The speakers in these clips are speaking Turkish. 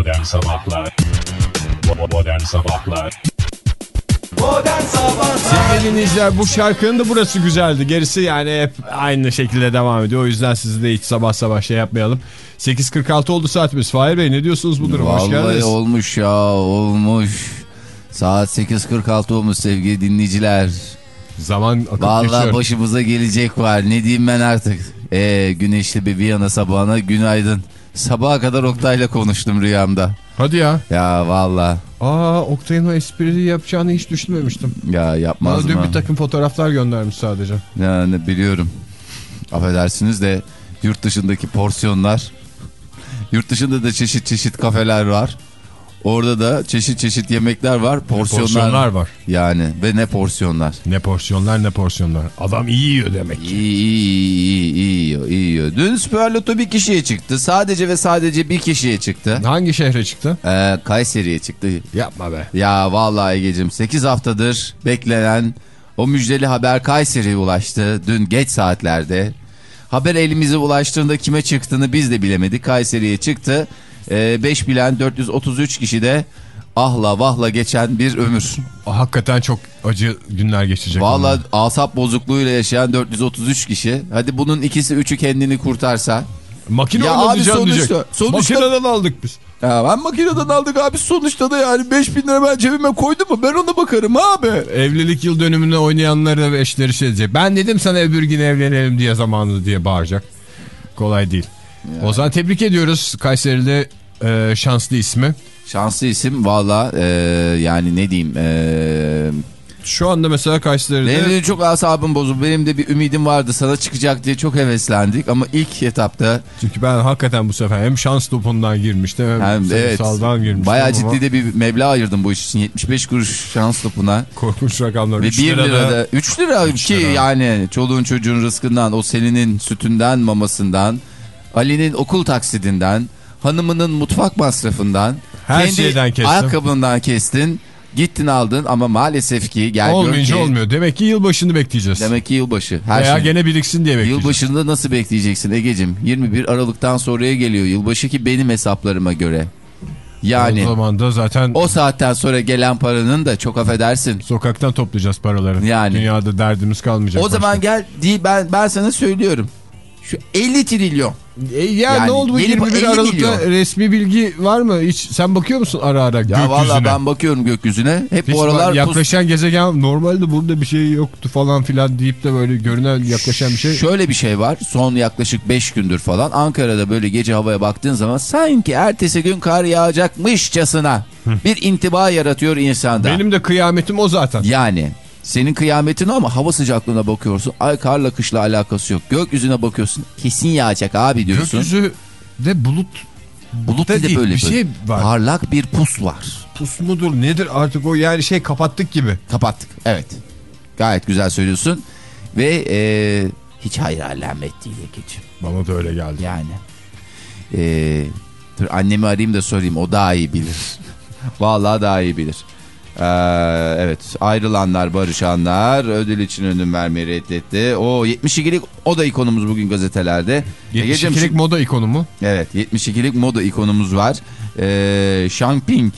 Modern Sabahlar Modern Sabahlar Modern Sabahlar Sevgili dinleyiciler bu şarkının da burası güzeldi. Gerisi yani hep aynı şekilde devam ediyor. O yüzden sizi de hiç sabah sabah şey yapmayalım. 8.46 oldu saatimiz. Fahir Bey ne diyorsunuz bu duruma? Hoş Vallahi geldiniz. olmuş ya olmuş. Saat 8.46 olmuş sevgili dinleyiciler. Zaman akıp Vallahi geçiyor. başımıza gelecek var. Ne diyeyim ben artık. Ee, güneşli bir Viyana sabahına günaydın. Sabaha kadar Oktay'la konuştum rüyamda. Hadi ya. Ya vallahi Aa Oktay'ın o espriyi yapacağını hiç düşünmemiştim. ya Bana yapmaz dün mı? bir takım fotoğraflar göndermiş sadece. Yani biliyorum. Affedersiniz de yurt dışındaki porsiyonlar. Yurt dışında da çeşit çeşit kafeler var. Orada da çeşit çeşit yemekler var. Porsiyonlar, Porsiyonlar var. Yani ve ne porsiyonlar. Ne porsiyonlar ne porsiyonlar. Adam iyi yiyor demek. İyi iyi iyi iyi yiyor, iyi yiyor. Dün Süper Loto bir kişiye çıktı. Sadece ve sadece bir kişiye çıktı. Hangi şehre çıktı? Ee, Kayseri'ye çıktı. Yapma be. Ya vallahi Ege'cim 8 haftadır beklenen o müjdeli haber Kayseri'ye ulaştı. Dün geç saatlerde. Haber elimize ulaştığında kime çıktığını biz de bilemedik. Kayseri'ye çıktı. 5 bilen 433 kişi de ahla vahla geçen bir ömür. Hakikaten çok acı günler geçecek. Vallahi onlar. asap bozukluğuyla yaşayan 433 kişi. Hadi bunun ikisi üçü kendini kurtarsa. Makine Ya abi sonuçta- diyecek. sonuçta- Makineden aldık biz. Ya ben makineden aldık abi sonuçta da yani 5000 lira ben cebime koydum mu ben ona bakarım abi. Evlilik yıl dönümünde oynayanları ve eşleri şey diyecek. Ben dedim sana öbür gün evlenelim diye zamanında diye bağıracak. Kolay değil. O zaman tebrik ediyoruz Kayseri'de e, şanslı ismi. Şanslı isim valla e, yani ne diyeyim e, Şu anda mesela Kayseri'de benim de çok asabım bozuldu. Benim de bir ümidim vardı sana çıkacak diye çok heveslendik ama ilk etapta çünkü ben hakikaten bu sefer hem şans topundan girmiştim hem, hem evet sayısaldan girmiştim. bayağı ama ciddi de bir meblağ ayırdım bu iş için 75 kuruş şans topuna Korkunç rakamlar. ve 3 1 lirada lirada 3 lira ki lira. yani çoluğun çocuğun rızkından o selinin sütünden mamasından Ali'nin okul taksidinden hanımının mutfak masrafından Her kendi şeyden kestim. ayakkabından kestin gittin aldın ama maalesef ki gel olmayınca ki olmuyor. Demek ki yılbaşını bekleyeceğiz. demek ki yılbaşı her Veya şey. gene biriksin diye bekleyeceğiz. Yılbaşında nasıl bekleyeceksin Ege'cim? 21 Aralık'tan sonraya geliyor yılbaşı ki benim hesaplarıma göre. Yani O zaman da zaten o saatten sonra gelen paranın da çok affedersin. sokaktan toplayacağız paraları. Yani. Dünyada derdimiz kalmayacak. O zaman gel değil ben ben sana söylüyorum. Şu 50 trilyon. E ya Yani ne oldu bu yeni bu 21 50 Aralık'ta milyon. resmi bilgi var mı? Hiç sen bakıyor musun ara ara Ya gökyüzüne? valla ben bakıyorum gökyüzüne. Hep Hiç bu aralar yaklaşan gezegen normalde burada bir şey yoktu falan filan deyip de böyle görünen yaklaşan bir şey. Şöyle bir şey var. Son yaklaşık 5 gündür falan Ankara'da böyle gece havaya baktığın zaman sanki ertesi gün kar yağacakmışçasına bir intiba yaratıyor insanda. Benim de kıyametim o zaten. Yani senin kıyametin ama hava sıcaklığına bakıyorsun. Ay karla kışla alakası yok. Gökyüzüne bakıyorsun. Kesin yağacak abi diyorsun. Gökyüzü de bulut Bulut da de değil, böyle bir şey var. Parlak bir pus var. pus mudur nedir artık o yani şey kapattık gibi. Kapattık. Evet. Gayet güzel söylüyorsun. Ve e, hiç hayır alamet değil Ege'ciğim. Bana da öyle geldi. Yani. E, dur annemi arayayım da sorayım. O daha iyi bilir. Vallahi daha iyi bilir. Ee, evet ayrılanlar barışanlar ödül için ödün vermeyi reddetti. O 72'lik o da ikonumuz bugün gazetelerde. Egeciğim, 72'lik şu- moda ikonu mu? Evet 72'lik moda ikonumuz var. Ee, Shang Ping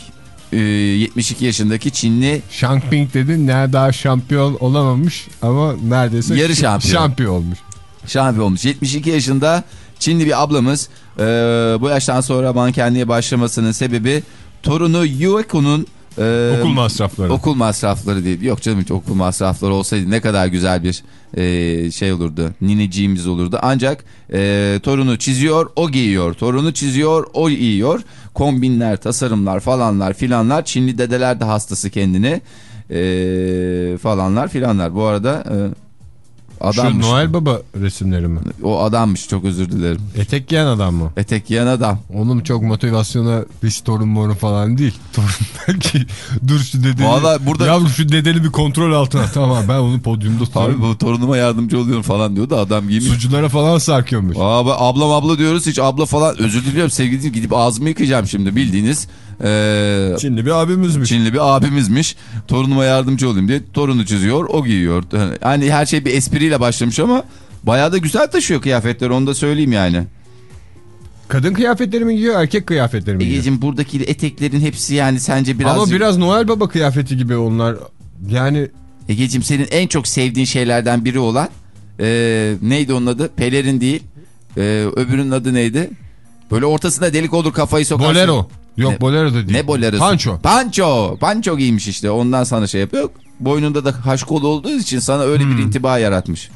e, 72 yaşındaki Çinli Shang Ping dedi ne daha şampiyon olamamış ama neredeyse Yarı şampiyon. şampiyon olmuş. şampiyon olmuş. 72 yaşında Çinli bir ablamız e, bu yaştan sonra mankenliğe başlamasının sebebi torunu Yueko'nun e, Okul masrafları. Okul masrafları değil. Yok canım hiç okul masrafları olsaydı ne kadar güzel bir e, şey olurdu. Nineciğimiz olurdu. Ancak e, torunu çiziyor, o giyiyor. Torunu çiziyor, o giyiyor. Kombinler, tasarımlar falanlar filanlar. Çinli dedeler de hastası kendini. E, falanlar filanlar. Bu arada e, Şu adammış. Noel Baba resimleri mi? O adammış çok özür dilerim. Etek giyen adam mı? Etek giyen adam. Onun çok motivasyona hiç torun morun falan değil. Torun belki dur şu dedeni. Vallahi burada- Yavrum şu dedeni bir kontrol altına. tamam ben onu podyumda Abi tutarım. bu torunuma yardımcı oluyorum falan diyor da adam giymiş. Suculara falan sarkıyormuş. Abi ablam abla diyoruz hiç abla falan özür diliyorum sevgili gidip ağzımı yıkayacağım şimdi bildiğiniz eee, Çinli bir abimizmiş. Çinli bir abimizmiş torunuma yardımcı olayım diye torunu çiziyor o giyiyor. Hani her şey bir espriyle başlamış ama bayağı da güzel taşıyor kıyafetleri onu da söyleyeyim yani. kadın kıyafetleri mi giyiyor erkek kıyafetleri mi giyiyor? Egeciğim buradaki eteklerin hepsi yani sence biraz... Ama biraz Noel Baba kıyafeti gibi onlar. Yani Egeciğim senin en çok sevdiğin şeylerden biri olan e, neydi onun adı? Pelerin değil. E, öbürünün adı neydi? Böyle ortasında delik olur kafayı sokarsın. bolero. Yok Ne- bolero da değil. Ne bolerosu? Panço. Panço. Panço giymiş işte ondan sana şey yapıyor. Boynunda da haş kolu olduğu için sana öyle Hmm. bir intiba yaratmış.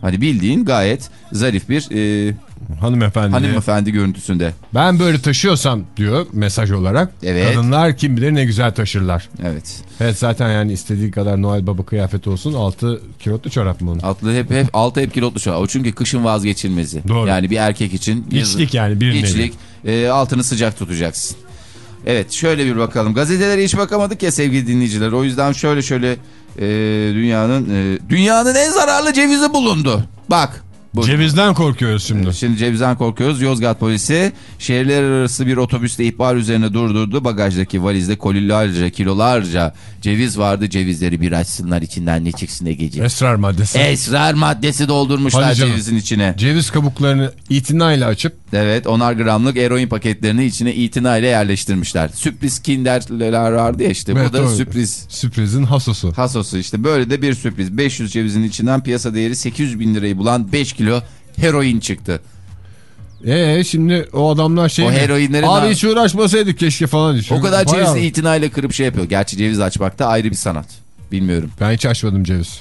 Hani bildiğin gayet zarif bir e, Hanımefendi. hanımefendi görüntüsünde. Ben böyle taşıyorsam diyor mesaj olarak. Evet. Kadınlar kim bilir ne güzel taşırlar. Evet. Evet zaten yani istediği kadar Noel Baba kıyafeti olsun altı kilotlu çorap mı onun? Altı hep hep altı hep kilotlu an. O çünkü kışın vazgeçilmezi. Doğru. Yani bir erkek için yazın- İçlik yani bir. İçlik. E, altını sıcak tutacaksın. Evet şöyle bir bakalım. Gazetelere hiç bakamadık ya sevgili dinleyiciler. O yüzden şöyle şöyle e, dünyanın e, dünyanın en zararlı cevizi bulundu. Bak. Bu, Cevizden korkuyoruz şimdi. Şimdi cevizden korkuyoruz. Yozgat polisi şehirler arası bir otobüste ihbar üzerine durdurdu. Bagajdaki valizde kolilerce, kilolarca ceviz vardı. Cevizleri bir açsınlar içinden ne çıksın ne gece. Esrar maddesi. Esrar maddesi doldurmuşlar cevizin içine. Ceviz kabuklarını itinayla açıp Evet onar gramlık eroin paketlerini içine itinayla yerleştirmişler. Sürpriz kinderler vardı ya işte. Evet, bu da doğru. sürpriz sürprizin hasosu. hasosu işte. Böyle de bir sürpriz. 500 cevizin içinden piyasa değeri 800 bin lirayı bulan 5 kilo heroin çıktı. Ee şimdi o adamlar şey O heroinlerin Abi hiç uğraşmasaydık keşke falan diyor. O kadar Bayağı- cevizi itinayla kırıp şey yapıyor. Gerçi ceviz açmak da ayrı bir sanat. Bilmiyorum. Ben hiç açmadım ceviz.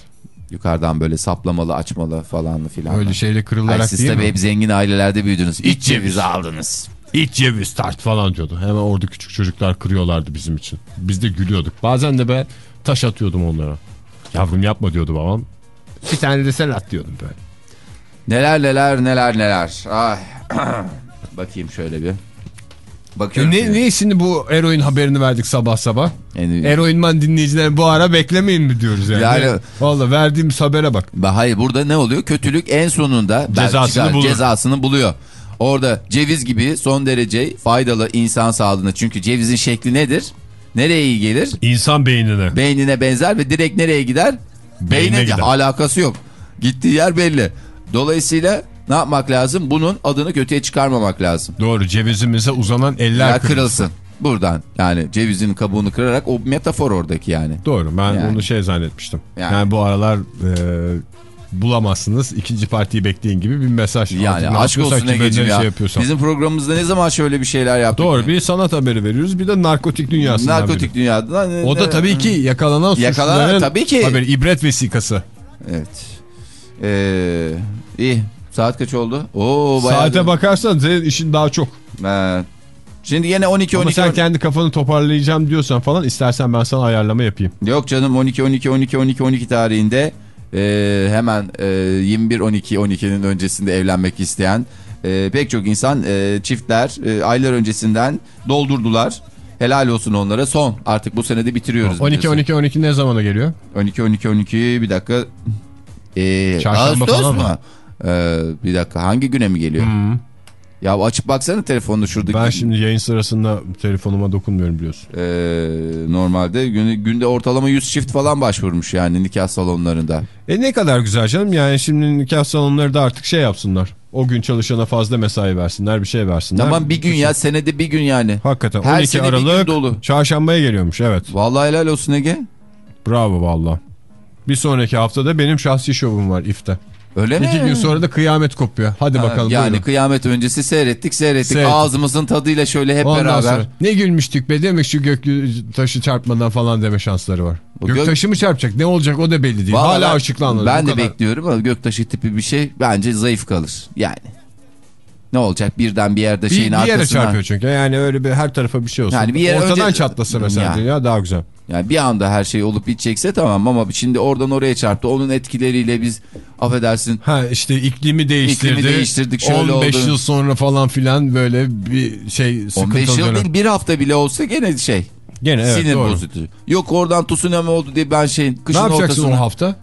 Yukarıdan böyle saplamalı açmalı falan filan. Öyle şeyle Ay kırılarak siz değil tabii mi? hep zengin ailelerde büyüdünüz. İç ceviz. aldınız. İç ceviz tart falan diyordu. Hemen orada küçük çocuklar kırıyorlardı bizim için. Biz de gülüyorduk. Bazen de ben taş atıyordum onlara. Yavrum yapma diyordu babam. Bir tane de sen at diyordum böyle. Neler neler neler neler. Ay. Bakayım şöyle bir. Bakıyorum. Ne, niye şimdi bu eroin haberini verdik sabah sabah? Yani- Eroinman dinleyiciler bu ara beklemeyin mi diyoruz yani? Yani- Valla verdiğimiz habere bak. Ba- Hayır burada ne oluyor? Kötülük en sonunda Cezasını Belçika bulur. cezasını buluyor. Orada ceviz gibi son derece faydalı insan sağlığına. Çünkü cevizin şekli nedir? Nereye iyi gelir? İnsan beynine. Beynine benzer ve direkt nereye gider? Beyne gider. Alakası yok. Gittiği yer belli. Dolayısıyla ne yapmak lazım? Bunun adını kötüye çıkarmamak lazım. Doğru cevizimize uzanan eller Ya kırılsın. kırılsın. Buradan yani cevizin kabuğunu kırarak o metafor oradaki yani. Doğru ben Yani. onu şey zannetmiştim. Yani. Yani, bu aralar e, bulamazsınız ikinci partiyi bekleyin gibi bir mesaj. Yani Artık aşk olsun geçim ya. Şey yapıyorsam. Bizim programımızda ne zaman şöyle bir şeyler yaptık? Doğru bir sanat haberi veriyoruz bir de narkotik dünyasından Narkotik biri. dünyadan. O da tabii ki yakalanan Yakalanan, suçluların tabii ki. haberi ibret vesikası. Evet. Ee, iyi. Saat kaç oldu? Oo bayağı. Saate bakarsan senin işin daha çok. Ee, şimdi yine 12 Ama 12. sen kendi kafanı toparlayacağım diyorsan falan istersen ben sana ayarlama yapayım. Yok canım 12 12 12 12 12 tarihinde e, hemen e, 21 12 12'nin öncesinde evlenmek isteyen e, pek çok insan e, çiftler e, aylar öncesinden doldurdular. Helal olsun onlara. Son. Artık bu senede bitiriyoruz. 12 biliyorsun. 12 12 ne zamana geliyor? 12 12 12 bir dakika. Ee, Çarşamba Ağustos mu? mı? Ee, bir dakika hangi güne mi geliyor? Hmm. Ya açıp baksana telefonunu şuradaki. Ben şimdi yayın sırasında telefonuma dokunmuyorum biliyorsun. Ee, normalde günde, günde ortalama 100 çift falan başvurmuş yani nikah salonlarında. E ne kadar güzel canım yani şimdi nikah salonları da artık şey yapsınlar. O gün çalışana fazla mesai versinler bir şey versinler. Tamam bir gün ya senede bir gün yani. Hakikaten Her 12 sene bir gün Aralık dolu. çarşambaya geliyormuş evet. Vallahi helal olsun Ege. Bravo valla. Bir sonraki haftada benim şahsi şovum var ifte. Öyle mi? İki gün sonra da kıyamet kopuyor. Hadi Ha, bakalım Yani buyurun. kıyamet öncesi seyrettik seyrettik. Seyrettik. Ağzımızın tadıyla şöyle hep Ondan beraber. sonra ne gülmüştük be demek şu gök taşı çarpmadan falan deme şansları var. O Gök gök- taşı mı çarpacak ne olacak o da belli değil. Vallahi Hala açıklanmadı. Ben de kadar. bekliyorum ama göktaşı tipi bir şey bence zayıf kalır. Yani. Ne olacak birden bir yerde Bir, şeyin bir yere arkasından. çarpıyor çünkü yani öyle bir her tarafa bir şey olsun. Yani bir yere Ortadan önce- çatlasa mesela Ya. dünya daha güzel. Yani bir anda her şey olup bitecekse tamam ama şimdi oradan oraya çarptı. Onun etkileriyle biz affedersin Ha işte iklimi değiştirdi. İklimi değiştirdik, şöyle 15 oldu. yıl sonra falan filan böyle bir şey 15 sıkıntılı yıl dönem. değil bir hafta bile olsa gene şey Gene evet sinir doğru. bozucu. Yok oradan tsunami oldu diye ben şeyin Ne kışın yapacaksın ortasına. o hafta?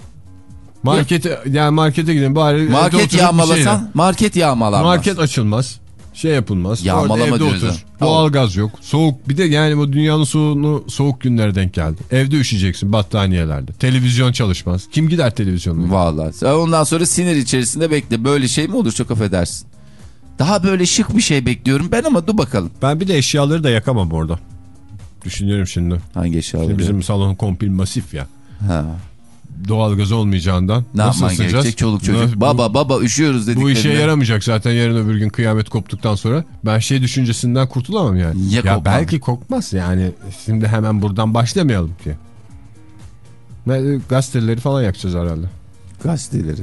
Markete yani markete gidin bari Market bir yağmalasan şeyle. market yağmalanmaz. Market açılmaz. Şey yapılmaz. Yağmalama diyoruz otur. ha. Doğalgaz yok. Soğuk. Bir de yani bu dünyanın soğuğunu soğuk günlere denk geldi. Evde üşüyeceksin battaniyelerde. Televizyon çalışmaz. Kim gider televizyona? Vallahi. Ondan sonra sinir içerisinde bekle. Böyle şey mi olur çok affedersin. Daha böyle şık bir şey bekliyorum ben ama dur bakalım. Ben bir de eşyaları da yakamam orada. Düşünüyorum şimdi. Hangi eşyaları? Şimdi bizim salon komple masif ya. Ha. Doğalgaz olmayacağından. Ne nasıl yapman ısınacağız? gerekecek çoluk çocuk? Bu- baba baba üşüyoruz dedik. Bu işe yaramayacak zaten yarın öbür gün kıyamet koptuktan sonra. Ben şey düşüncesinden kurtulamam yani. Ya kopmam? belki kokmaz yani. Şimdi hemen buradan başlamayalım ki. Gazeteleri falan yakacağız herhalde. Gazeteleri.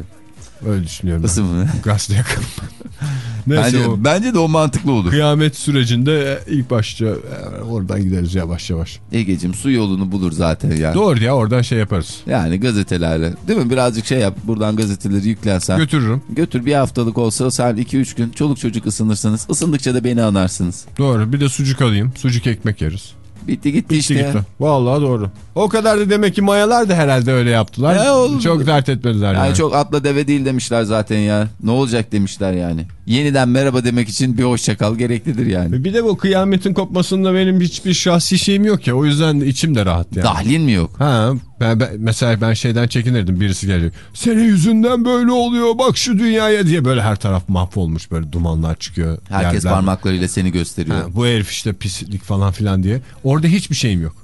Öyle düşünüyorum. Nasıl mı? Gazete yakalım. Neyse Bence, o bence de o mantıklı olur. kıyamet sürecinde e, ilk başta e, oradan gideriz yavaş yavaş. Egeciğim su yolunu bulur zaten ya. Doğru ya oradan şey yaparız. Yani gazetelerle. Değil mi? Birazcık şey yap. Buradan gazeteleri yüklensen. Götürürüm. Götür bir haftalık olsa sen 2-3 gün çoluk çocuk ısınırsınız. Isındıkça da beni anarsınız. Doğru bir de sucuk alayım. Sucuk ekmek yeriz. Bitti gitti işte. İşte ya. gitti. Vallahi doğru. O kadar da demek ki mayalar da herhalde öyle yaptılar. Ya oğlum. Çok dert etmediler Yani yani. çok atla deve değil demişler zaten ya. Ne olacak demişler yani. Yeniden merhaba demek için bir hoşça kal gereklidir yani. Bir de bu kıyametin kopmasında benim hiçbir şahsi şeyim yok ya. O yüzden de içim de rahat yani. Dahlin mi yok? Ha, ben, ben- mesela ben şeyden çekinirdim birisi geliyor. Senin yüzünden böyle oluyor bak şu dünyaya diye böyle her taraf mahvolmuş böyle dumanlar çıkıyor. Herkes yerden. parmaklarıyla seni gösteriyor. Ha, bu herif işte pislik falan filan diye. Orada hiçbir şeyim yok.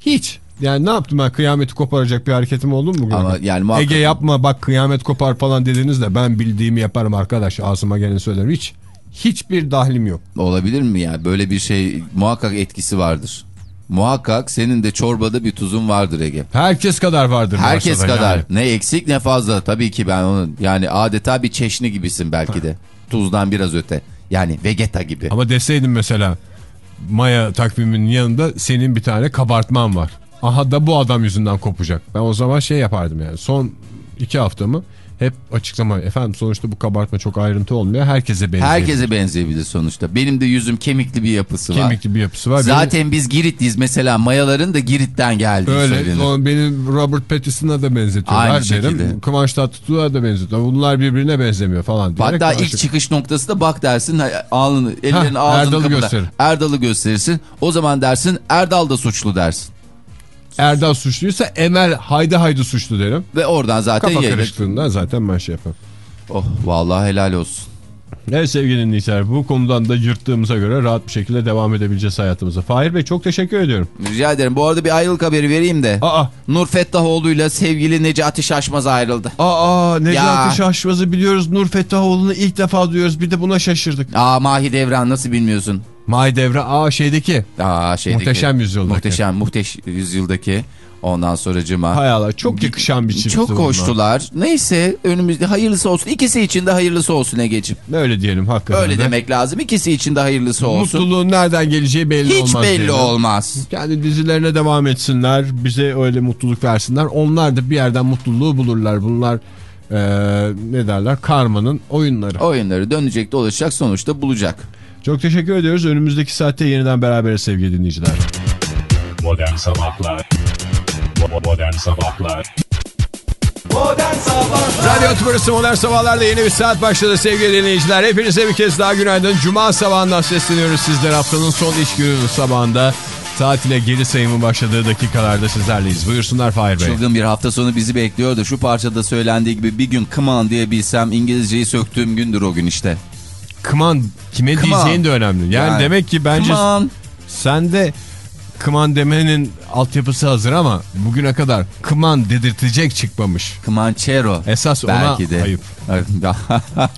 Hiç. Yani ne yaptım ben kıyameti koparacak bir hareketim oldu mu? Ama yani muhakkak- Ege yapma bak kıyamet kopar falan dediniz de ben bildiğimi yaparım arkadaş ağzıma geleni söylerim. Hiç hiçbir dahlim yok. Olabilir mi ya? Böyle bir şey muhakkak etkisi vardır. Muhakkak senin de çorbada bir tuzun vardır Ege. Herkes kadar vardır. Herkes kadar. yani. Ne eksik ne fazla. Tabii ki ben onun yani adeta bir çeşni gibisin belki de. Tuzdan biraz öte. Yani vegeta gibi. Ama deseydim mesela Maya takviminin yanında senin bir tane kabartman var. Aha da bu adam yüzünden kopacak. Ben o zaman şey yapardım yani son iki haftamı hep açıklama. Efendim sonuçta bu kabartma çok ayrıntı olmuyor. Herkese benziyor. Herkese benzeyebilir sonuçta. Benim de yüzüm kemikli bir yapısı var. Kemikli bir yapısı var. Zaten biz Giritliyiz mesela mayaların da Girit'ten geldiği Benim, öyle. söylenir. Benim Robert Pattinson'a da benzetiyorlar Aynı derim. şekilde. Kıvanç Tatlıtuğ'a da benzetiyorlar. Bunlar birbirine benzemiyor falan. diyerek Hatta ilk çıkış noktası da bak dersin alnını, ellerini Hah, ağzını Erdal'ı kapıda. gösterin. Erdal'ı gösterirsin. O zaman dersin Erdal da suçlu dersin. Erdal suçluysa Emel haydi haydi suçlu derim. Ve oradan zaten Kafa karıştığında zaten ben şey yaparım. Oh vallahi helal olsun. Evet sevgili dinleyiciler bu konudan da yırttığımıza göre rahat bir şekilde devam edebileceğiz hayatımıza. Fahir Bey çok teşekkür ediyorum. Rica ederim. Bu arada bir ayrılık haberi vereyim de. Aa, Nur Fettahoğlu'yla sevgili Necati Şaşmaz ayrıldı. aa Necati Ya. Şaşmaz'ı biliyoruz. Nur Fettahoğlu'nu ilk defa duyuyoruz. Bir de buna şaşırdık. Aa Mahi Devran nasıl bilmiyorsun? Mahidevre aa şeydeki. Aa şeydeki. Muhteşem Yüzyıldaki. Muhteşem muhteş yüzyıldaki. Ondan sonra cıma. Hay Allah çok yakışan bir çift. Çok bunlar. koştular. Neyse önümüzde hayırlısı olsun. İkisi için de hayırlısı olsun Egeciğim. Öyle diyelim hakikaten. Öyle de. demek lazım. İkisi için de hayırlısı olsun. Mutluluğun nereden geleceği belli Hiç olmaz. belli diyelim. olmaz. Kendi dizilerine devam etsinler. Bize öyle mutluluk versinler. Onlar da bir yerden mutluluğu bulurlar. Bunlar eee, ne derler? Karmanın oyunları. Oyunları dönecek dolaşacak sonuçta bulacak. Çok teşekkür ediyoruz. Önümüzdeki saatte yeniden beraberiz sevgili dinleyiciler. Modern Sabahlar Modern Sabahlar Modern Sabahlar Radyo Tümrüsü Modern Sabahlar'da yeni bir saat başladı sevgili dinleyiciler. Hepinize bir kez daha günaydın. Cuma sabahından sesleniyoruz sizler. Haftanın son iş günü sabahında tatile geri sayımı başladığı dakikalarda sizlerleyiz. Buyursunlar Fahir Bey. Çılgın bir hafta sonu bizi bekliyor da şu parçada söylendiği gibi bir gün come on diyebilsem İngilizceyi söktüğüm gündür o gün işte. Kıman kime on. diyeceğin de önemli. Yani, Yani, demek ki bence on. sende kıman demenin altyapısı hazır ama bugüne kadar kıman dedirtecek çıkmamış. Comanchero. Esas Belki ona de. ayıp.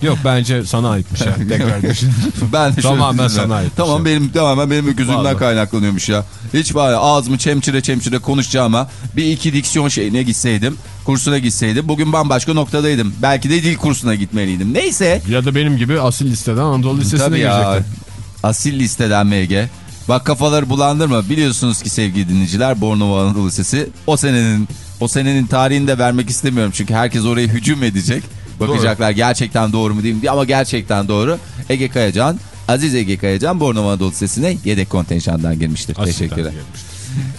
Yok bence sana ayıpmış ya. Tekrar düşün. ben de Tamamen sana ait bir Tamam benim tamamen benim gözümden Vallahi. kaynaklanıyormuş ya. Hiç ya ağzımı çemçire çemçire konuşacağıma bir iki diksiyon şeyine gitseydim. Kursuna gitseydim. Bugün bambaşka noktadaydım. Belki de dil kursuna gitmeliydim. Neyse. ya da benim gibi asil listeden Anadolu Lisesi'ne girecektin. Asil listeden MG. Bak kafaları bulandırma. Biliyorsunuz ki sevgili dinleyiciler Bornova Anadolu Lisesi o senenin o senenin tarihini de vermek istemiyorum. Çünkü herkes oraya hücum edecek. Bakacaklar gerçekten doğru mu değil mi diye ama gerçekten doğru. Ege Kayacan, Aziz Ege Kayacan Bornova Anadolu Lisesi'ne yedek kontenjandan girmiştir. Asilden Teşekkürler.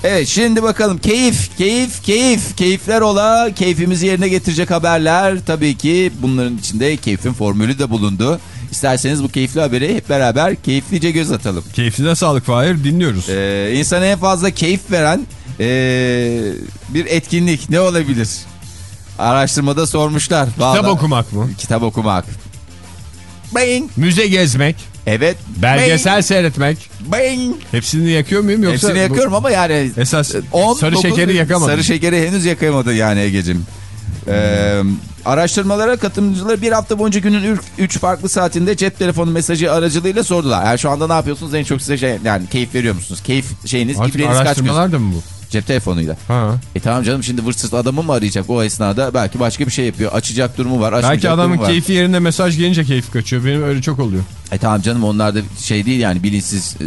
Evet şimdi bakalım keyif, keyif, keyif, keyifler ola, keyfimizi yerine getirecek haberler. Tabii ki bunların içinde keyfin formülü de bulundu. İsterseniz bu keyifli haberi hep beraber keyiflice göz atalım. Keyfine sağlık Fahir dinliyoruz. Ee, insana en fazla keyif veren ee, bir etkinlik ne olabilir? Araştırmada sormuşlar. Kitap Vallahi- okumak mı? Kitap okumak. Bing. Müze gezmek, Evet. belgesel seyretmek. Bing. Bing. Hepsini yakıyor muyum yoksa? Hepsini yakıyorum ama yani. Esas 10, sarı 9, şekeri yakamadım. Sarı şekeri henüz yakamadı yani Ege'cim. Ee, araştırmalara katılımcıları bir hafta boyunca günün 3 farklı saatinde cep telefonu mesajı aracılığıyla sordular. Yani şu anda ne yapıyorsunuz? En çok size şey yani keyif veriyor musunuz? Keyif şeyiniz, Artık araştırmalar da mı bu? Cep telefonuyla. Ha. E tamam canım şimdi vırsız adamı mı arayacak o esnada? Belki başka bir şey yapıyor. Açacak durumu var, Belki adamın var. keyfi yerine mesaj gelince keyif kaçıyor. Benim öyle çok oluyor. E tamam canım onlar da şey değil yani bilinçsiz, e,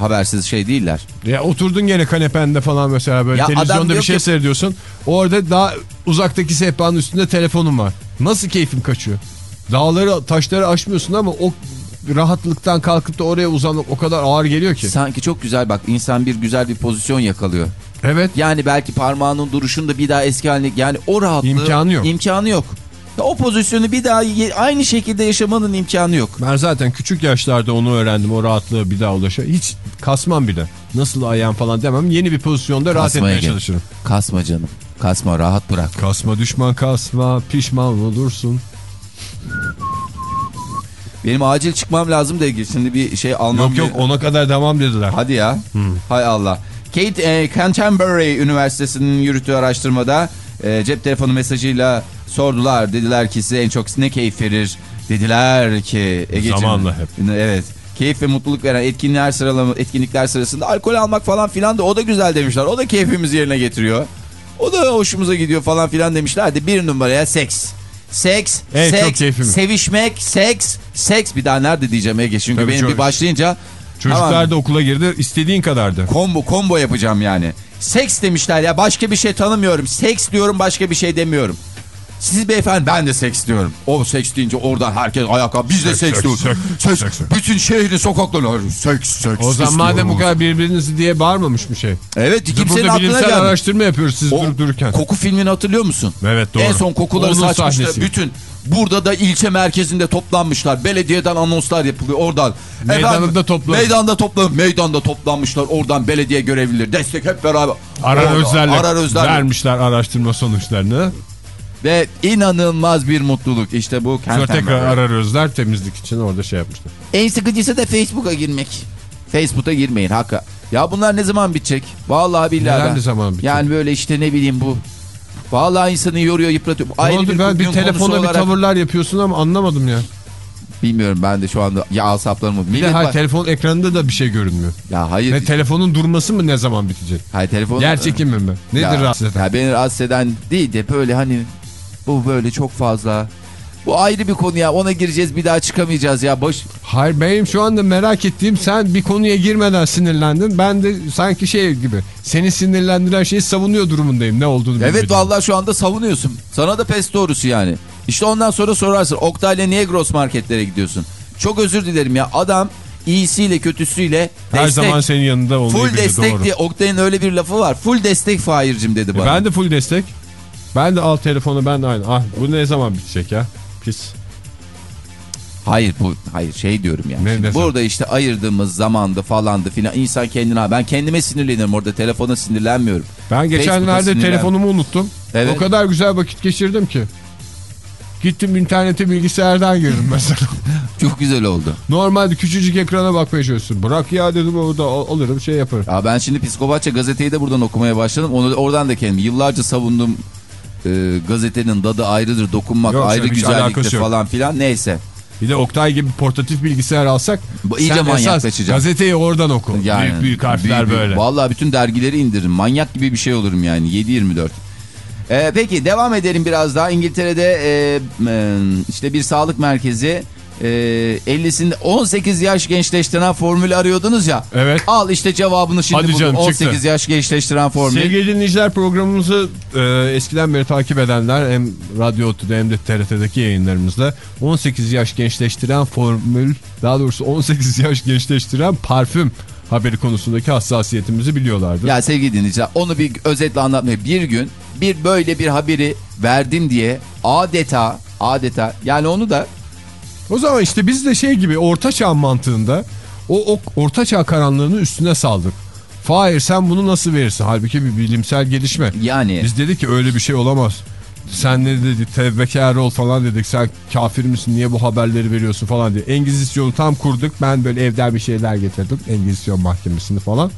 habersiz şey değiller. Ya oturdun gene kanepende falan mesela böyle Ya televizyonda bir şey ki- seyrediyorsun. Orada daha uzaktaki sehpanın üstünde telefonun var. Nasıl keyfin kaçıyor? Dağları taşları aşmıyorsun ama o rahatlıktan kalkıp da oraya uzanmak o kadar ağır geliyor ki. Sanki çok güzel bak insan bir güzel bir pozisyon yakalıyor. Evet. Yani belki parmağının duruşunda bir daha eski haline yani o rahatlığı İmkanı yok. imkanı yok. O pozisyonu bir daha aynı şekilde yaşamanın imkanı yok. Ben zaten küçük yaşlarda onu öğrendim o rahatlığı bir daha ulaşa. Hiç kasmam bile. Nasıl ayağım falan demem. Yeni bir pozisyonda rahat Kasmaya etmeye gel. çalışırım. Kasma canım. Kasma rahat bırak. Kasma düşman kasma pişman olursun. Benim acil çıkmam lazım da şimdi bir şey almam. Yok yok ona kadar devam dediler. Hadi ya. Hay Allah. Kate e, Canterbury Üniversitesi'nin yürüttüğü araştırmada e, cep telefonu mesajıyla sordular. Dediler ki size en çok ne keyif verir? Dediler ki Ege'cim. Zamanla hep. Evet. Keyif ve mutluluk veren etkinlikler sıralama etkinlikler sırasında alkol almak falan filan da o da güzel demişler. O da keyfimizi yerine getiriyor. O da hoşumuza gidiyor falan filan demişler de bir numaraya seks. Seks, çok seks, sevişmek, seks, seks. Bir daha nerede diyeceğim Ege çünkü Tabii benim çok- bir başlayınca Çocuklar Tamam. da okula girdi istediğin kadardı. Combo combo yapacağım yani. Seks demişler ya başka bir şey tanımıyorum. Seks diyorum başka bir şey demiyorum. Siz beyefendi ben de seks diyorum. O seks deyince oradan herkes ayağa kalk. Biz de seks, seks, diyoruz. seks, Seks, seks. Bütün şehrin sokaklarına seks seks. O zaman madem bu kadar birbirinizi diye bağırmamış mı şey? Evet Biz kimsenin burada aklına bilimsel gelmedi. araştırma yapıyoruz siz O durup dururken. Koku filmini hatırlıyor musun? Evet doğru. En son kokuları Onun saçmışlar. sahnesi. Bütün burada da ilçe merkezinde toplanmışlar. Belediyeden anonslar yapılıyor oradan. Meydanda toplan- Meydanda toplan. Meydanda toplanmışlar. Oradan belediye görevlileri destek hep beraber. Arar Özler'le. vermişler araştırma sonuçlarını. Ve inanılmaz bir mutluluk. İşte bu Sonra tekrar Arar Özler temizlik için orada şey yapmışlar. En sıkıcısı da Facebook'a girmek. Facebook'a girmeyin hakka. Ya bunlar ne zaman bitecek? Vallahi billahi. Neler ben- ne zaman bitecek? Yani böyle işte ne bileyim bu. Vallahi insanı yoruyor yıpratıyor. Ne oldu ben bir konusu telefona bir olarak- tavırlar yapıyorsun ama anlamadım ya. Bilmiyorum ben de şu anda ya asaplarımı. Bir de hayır, var- telefon ekranında da bir şey görünmüyor. Ya hayır. Ve telefonun durması mı ne zaman bitecek? hayır telefon. Yer çekimi mi? Nedir ya, rahatsız eden? Ya beni rahatsız eden değil de böyle hani bu böyle çok fazla. Bu ayrı bir konu ya ona gireceğiz bir daha çıkamayacağız ya boş. Hayır benim şu anda merak ettiğim sen bir konuya girmeden sinirlendin. Ben de sanki şey gibi seni sinirlendiren şeyi savunuyor durumundayım ne olduğunu Evet vallahi şu anda savunuyorsun. Sana da pes doğrusu yani. İşte ondan sonra sorarsın. Oktay'la niye gross marketlere gidiyorsun? Çok özür dilerim ya. Adam iyisiyle kötüsüyle Her destek. zaman senin yanında olmayı full destek doğru. diye Oktay'ın öyle bir lafı var. Full destek Fahir'cim dedi E bana. ben de full destek. Ben de al telefonu ben de aynı. Ah bu ne zaman bitecek ya? Pis. Hayır bu hayır şey diyorum yani. Ne Şimdi desem? burada işte ayırdığımız zamandı falandı filan insan kendine ben kendime sinirleniyorum orada telefona sinirlenmiyorum. Ben geçenlerde telefonumu unuttum. Evet. O kadar güzel vakit geçirdim ki. Gittim internete bilgisayardan girdim mesela. Çok güzel oldu. Normalde küçücük ekrana bakmaya çalışıyorsun. Bırak ya dedim orada al- alırım şey yaparım. Ya ben şimdi Psikopatça gazeteyi de buradan okumaya başladım. Onu oradan da kendim yıllarca savundum. Ee, gazetenin dadı ayrıdır, dokunmak Yok ayrı güzelliktir falan filan. Neyse. Bir de Oktay gibi portatif bilgisayar alsak. Bu iyice manyaklaşacağım. Gazeteyi oradan oku. Yani, büyük büyük harfler büyük. böyle. Vallahi bütün dergileri indiririm. Manyak gibi bir şey olurum yani. 7-24. Ee, peki devam edelim biraz daha. İngiltere'de e, e, işte bir sağlık merkezi e, 50'sinde 18 yaş gençleştiren formülü arıyordunuz ya. Evet. Al işte cevabını şimdi Hadi buldum. canım, 18 çıktı. yaş gençleştiren formül. Sevgili dinleyiciler programımızı e, eskiden beri takip edenler hem Radyo Otu'da hem de TRT'deki yayınlarımızda 18 yaş gençleştiren formül daha doğrusu 18 yaş gençleştiren parfüm haberi konusundaki hassasiyetimizi biliyorlardı. Ya sevgili dinleyiciler onu bir özetle anlatmaya bir gün bir böyle bir haberi verdim diye adeta adeta yani onu da O zaman işte biz de şey gibi ortaçağ mantığında o, o ortaçağ karanlığını üstüne saldık. Fahir sen bunu nasıl verirsin? Halbuki bir bilimsel gelişme. yani Biz dedik ki öyle bir şey olamaz. sen ne dedi tevbekar ol falan dedik. Sen kafir misin niye bu haberleri veriyorsun falan diye. Engizisyonu tam kurduk. Ben böyle evden bir şeyler getirdim. Engizisyon mahkemesini falan.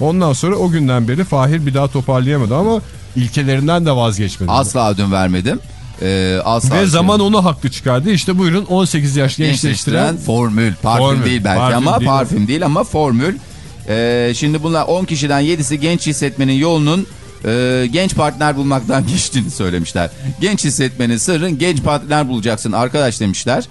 Ondan sonra o günden beri Fahir bir daha toparlayamadı ama ilkelerinden de vazgeçmedi. Asla ödün vermedim. Ee, asla Ve zaman onu haklı çıkardı. İşte buyurun 18 yaş gençleştiren gençleştiren formül. Parfüm Formül. değil belki Parfüm ama değil. parfüm değil ama formül. Ee, şimdi bunlar 10 kişiden 7'si genç hissetmenin yolunun e, genç partner bulmaktan geçtiğini söylemişler. Genç hissetmenin sırrın genç partner bulacaksın arkadaş demişler.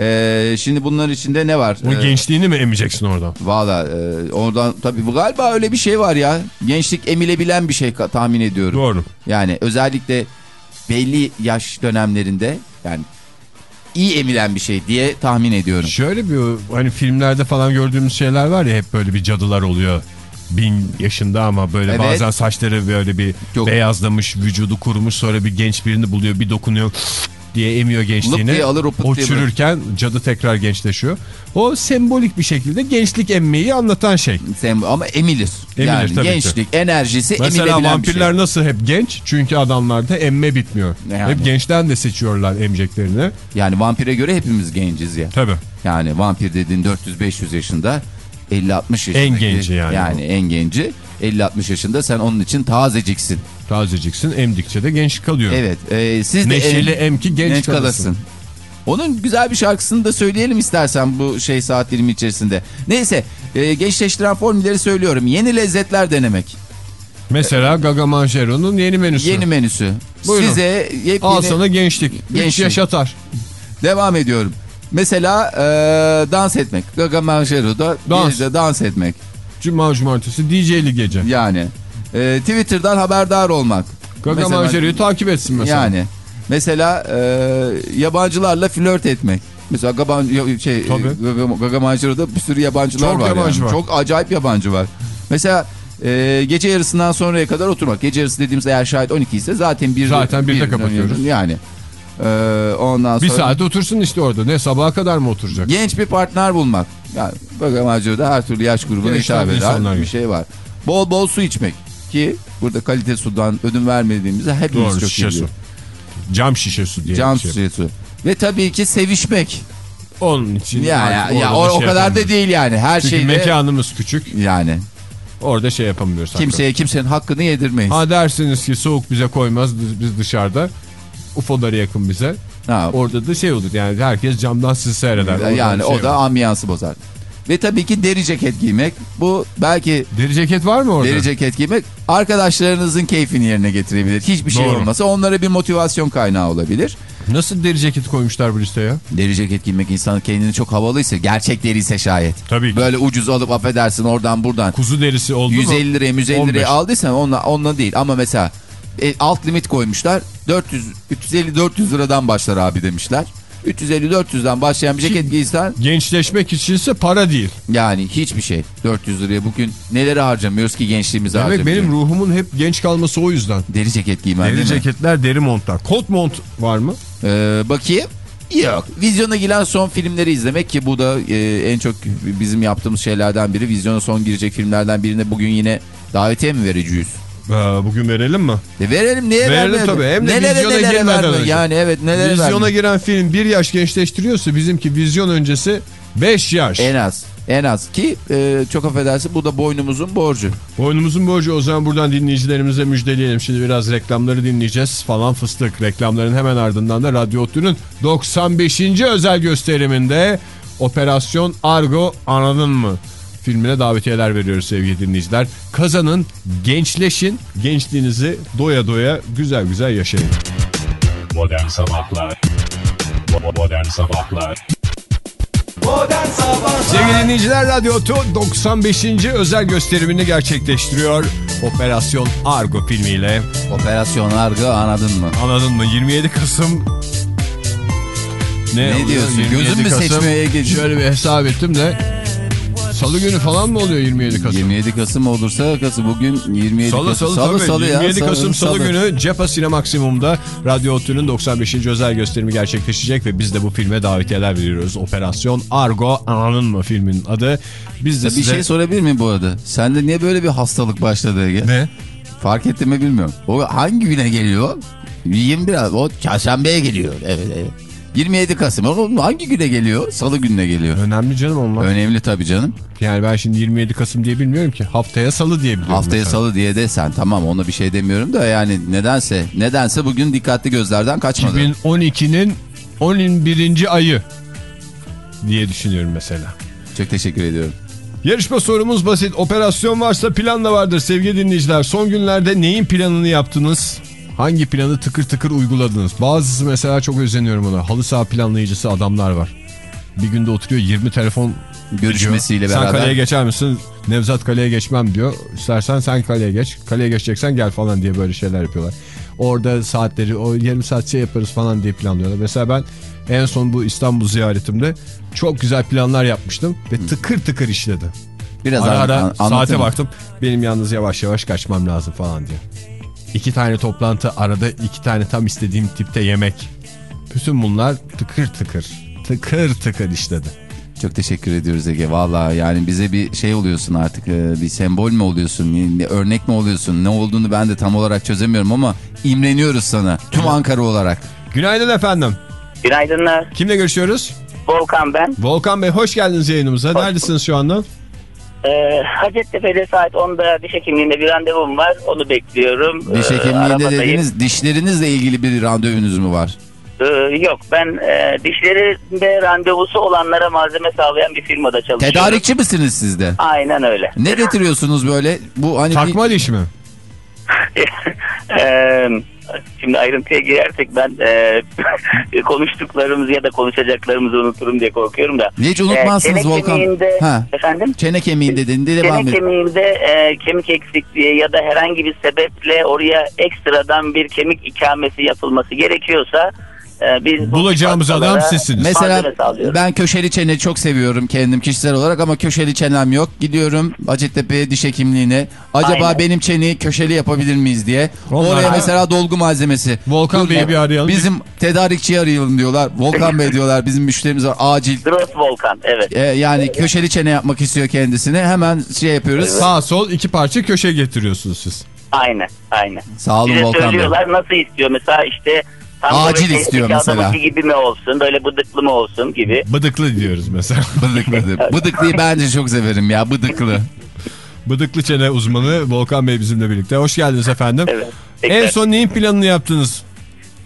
Ee, şimdi bunların içinde ne var? o Ee, gençliğini mi emeceksin oradan? Valla e, oradan tabii bu galiba öyle bir şey var ya. Gençlik emilebilen bir şey tahmin ediyorum. Doğru. Yani özellikle belli yaş dönemlerinde yani iyi emilen bir şey diye tahmin ediyorum. Şöyle bir hani filmlerde falan gördüğümüz şeyler var ya hep böyle bir cadılar oluyor. Bin yaşında ama böyle Evet. bazen saçları böyle bir Çok- beyazlamış, vücudu kurumuş sonra bir genç birini buluyor, bir dokunuyor diye emiyor gençliğini. Lıp diye alır, o diye çürürken cadı tekrar gençleşiyor. O sembolik bir şekilde gençlik emmeyi anlatan şey. Sen, ama emilir. Emilir yani tabii ki. gençlik, enerjisi Mesela emilebilen vampirler bir şey. nasıl hep genç? Çünkü adamlarda emme bitmiyor. Yani. Hep gençten de seçiyorlar emeceklerini. Yani vampire göre hepimiz genciz ya. Tabii. Yani vampir dediğin 400-500 yaşında 50-60 yaşında. En genci yani. Yani en genci 50-60 yaşında sen onun için tazeciksin. Tazeciksin emdikçe de genç kalıyor. Evet. e, siz de Neşeli em ki genç, genç kalasın. kalasın. Onun güzel bir şarkısını da söyleyelim istersen bu şey saat dilimi içerisinde. Neyse e, gençleştiren formülleri söylüyorum. Yeni lezzetler denemek. Mesela Gaga Manchero'nun yeni menüsü. Yeni menüsü. Buyurun. Size yepyeni... Al sana gençlik. 3 Gençlik. yaş atar. Devam ediyorum. Mesela e, dans etmek. Gaga Manchero'da Dans. dans etmek. Cuma cumartesi DJ'li gece. Yani e, Twitter'dan haberdar olmak. Gaga Manchero'yu takip etsin mesela. Yani mesela e, yabancılarla flört etmek. Mesela Gaban, şey, Tabii. Gaga, Gaga Manchero'da bir sürü yabancılar Çok var. yabancı yani. var. Çok acayip yabancı var. Mesela e, gece yarısından sonraya kadar oturmak. Gece yarısı dediğimiz eğer şayet 12 ise zaten bir Zaten birde kapatıyoruz. Yani. E, ondan Bir sonra saat otursun işte orada. Ne sabaha kadar mı oturacak? genç bir partner bulmak. Yani Gaga Manchero'da her türlü yaş grubuna hitap de eden bir şey var. Bol bol su içmek. Ki burada kalite sudan ödün vermediğimizde hepimiz Doğru çok şişe iyi su. Cam şişe su diye. Cam şey. suyu. Ve tabii ki sevişmek. Onun için. Ya, ya, ya o, o şey kadar da değil yani. Her Çünkü şeyde mekanımız küçük. yani Orada şey yapamıyoruz. kimseye kimsenin hakkını yedirmeyiz. Ha dersiniz ki soğuk bize koymaz biz- dışarıda. UFO'ları yakın bize. Ha, Orada da şey olur yani herkes camdan sizi seyreder. Oradan yani şey o da olur. ambiyansı bozar. Ve tabii ki deri ceket giymek. Bu belki Deri ceket var mı orada? deri ceket giymek arkadaşlarınızın keyfini yerine getirebilir. Hiçbir şey Doğru. olmasa onlara bir motivasyon kaynağı olabilir. Nasıl deri ceket koymuşlar bu listeye? Deri ceket giymek insanın kendini çok havalıysa gerçek deri ise şayet. Tabii ki. Böyle ucuz alıp affedersin oradan buradan. Kuzu derisi oldu mu? 150 liraya 150 15. liraya aldıysan onunla, onunla değil ama mesela e, alt limit koymuşlar 400 350 400 liradan başlar abi demişler. 350 400'den başlayan bir ceket giysen Gençleşmek içinse para değil. yani hiçbir şey 400 liraya bugün neleri harcamıyoruz ki gençliğimizi Demek harcamıyoruz. benim ruhumun hep genç kalması o yüzden. Deri ceket giymen Deri ceketler, deri montlar. Kot mont var mı? Ee, bakayım. Yok. Vizyona giren son filmleri izlemek ki bu da e, en çok bizim yaptığımız şeylerden biri. Vizyona son girecek filmlerden birine bugün yine davetiye mi vereceğiz? Ee, bugün verelim mi? E verelim niye Verelim vermeyelim? tabii. Hem de nelere vizyona nelere girmeden önce. Yani evet nelere Vizyona verme- giren film bir yaş gençleştiriyorsa bizimki vizyon öncesi 5 yaş. En az. En az ki e, çok affedersin bu da boynumuzun borcu. Boynumuzun borcu o zaman buradan dinleyicilerimize müjdeleyelim. Şimdi biraz reklamları dinleyeceğiz falan fıstık. Reklamların hemen ardından da Radyo Otlu'nun 95. özel gösteriminde Operasyon Argo anladın mı? Filmine davetiyeler veriyoruz sevgili dinleyiciler. Kazanın, gençleşin, gençliğinizi doya doya güzel güzel yaşayın. Modern Sabahlar Modern Sabahlar Modern Sabahlar Sevgili dinleyiciler Radyo Otu 95. özel gösterimini gerçekleştiriyor. Operasyon Argo filmiyle. Operasyon Argo anladın mı? Anladın mı? 27 Kasım Ne oluyor? diyorsun? 27 Gözün mü seçmeye gidiyor? Şöyle bir hesap ettim de Salı günü falan mı oluyor 27 Kasım? 27 Kasım olursa Kasım bugün 27 Salı Kasım. salı, tabii. ya. 27 Kasım salı, salı. günü Cepha Sinemaksimum'da Radyo Otlu'nun 95. özel gösterimi gerçekleşecek ve biz de bu filme davetiyeler veriyoruz. Operasyon Argo anladın mı filmin adı. Biz de Bir size... şey sorabilir miyim bu arada? Sende niye böyle bir hastalık başladı Ege? Ne? Fark ettim mi bilmiyorum. O hangi güne geliyor? 21 o çarşambaya geliyor. Evet evet. 27 Kasım. O hangi güne geliyor? Salı gününe geliyor. Önemli canım onlar. Önemli tabii canım. Yani ben şimdi 27 Kasım diye bilmiyorum ki. Haftaya salı diye biliyorum. Haftaya mesela. salı diye de sen tamam ona bir şey demiyorum da yani nedense nedense bugün dikkatli gözlerden kaçmadı. 2012'nin 11. ayı diye düşünüyorum mesela. Çok teşekkür ediyorum. Yarışma sorumuz basit. Operasyon varsa plan da vardır sevgili dinleyiciler. Son günlerde neyin planını yaptınız? Hangi planı tıkır tıkır uyguladınız? Bazısı mesela çok özeniyorum ona. Halı saha planlayıcısı adamlar var. Bir günde oturuyor 20 telefon Görüşmesiyle diyor. Sen beraber. kaleye geçer misin? Nevzat kaleye geçmem diyor. İstersen sen kaleye geç. Kaleye geçeceksen gel falan diye böyle şeyler yapıyorlar. Orada saatleri o yarım saat şey yaparız falan diye planlıyorlar. Mesela ben en son bu İstanbul ziyaretimde çok güzel planlar yapmıştım ve tıkır tıkır işledi. Biraz Ara ara saate mı? baktım. Benim yalnız yavaş yavaş kaçmam lazım falan diye. İki tane toplantı arada iki tane tam istediğim tipte yemek. Bütün bunlar tıkır tıkır. Tıkır tıkır işledi. Çok teşekkür ediyoruz Ege. Valla yani bize bir şey oluyorsun artık. e, Bir sembol mü oluyorsun? bir Örnek mi oluyorsun? Ne olduğunu ben de tam olarak çözemiyorum ama imreniyoruz sana. Tüm Ankara olarak. Günaydın efendim. Günaydınlar. Kimle görüşüyoruz? Volkan ben. Volkan Bey hoş geldiniz yayınımıza. Neredesiniz şu anda? Ee, Hacettepe'de saat 10'da diş hekimliğinde bir randevum var. Onu bekliyorum. Diş Ee, hekimliğinde arabadayım. dediğiniz dişlerinizle ilgili bir randevunuz mu var? Ee, yok ben e, dişlerinde randevusu olanlara malzeme sağlayan bir firmada çalışıyorum. Tedarikçi misiniz siz de? Aynen öyle. Ne getiriyorsunuz böyle? Bu hani bir- Takma diş mi? Ee, şimdi ayrıntıya girersek ben e, konuştuklarımızı ya da konuşacaklarımızı unuturum diye korkuyorum da. Hiç unutmazsınız çene Volkan. kemiğinde- Ha. Efendim? Çene kemiği dediğinde devam Çene kemiğinde e, kemik eksikliği ya da herhangi bir sebeple oraya ekstradan bir kemik ikamesi yapılması gerekiyorsa e, biz bu Bulacağımız adam sizsiniz. Mesela ben köşeli çene çok seviyorum kendim kişisel olarak ama köşeli çenem yok. Gidiyorum Hacettepe diş hekimliğine. Acaba Aynen. benim çeneyi köşeli yapabilir miyiz diye. Onlar- Oraya mesela dolgu malzemesi. Volkan Bey'i bir arayalım. Bizim tedarikçiyi arayalım diyorlar. Volkan Bey diyorlar bizim müşterimiz var acil. Gross Volkan evet. Ee, yani köşeli çene yapmak istiyor kendisini. Hemen şey yapıyoruz. Sağ sol iki parça köşe getiriyorsunuz siz. Aynen aynen. Sağ olun Bize Volkan Bey. söylüyorlar nasıl istiyor mesela işte tam Acil böyle istiyor mesela. gibi mi olsun böyle bıdıklı mı olsun gibi. Bıdıklı diyoruz mesela. Bıdıklı. Bıdıklıyı bence çok severim ya bıdıklı. Bıdıklı çene uzmanı Volkan Bey bizimle birlikte. Hoş geldiniz efendim. Evet. En son neyin planını yaptınız?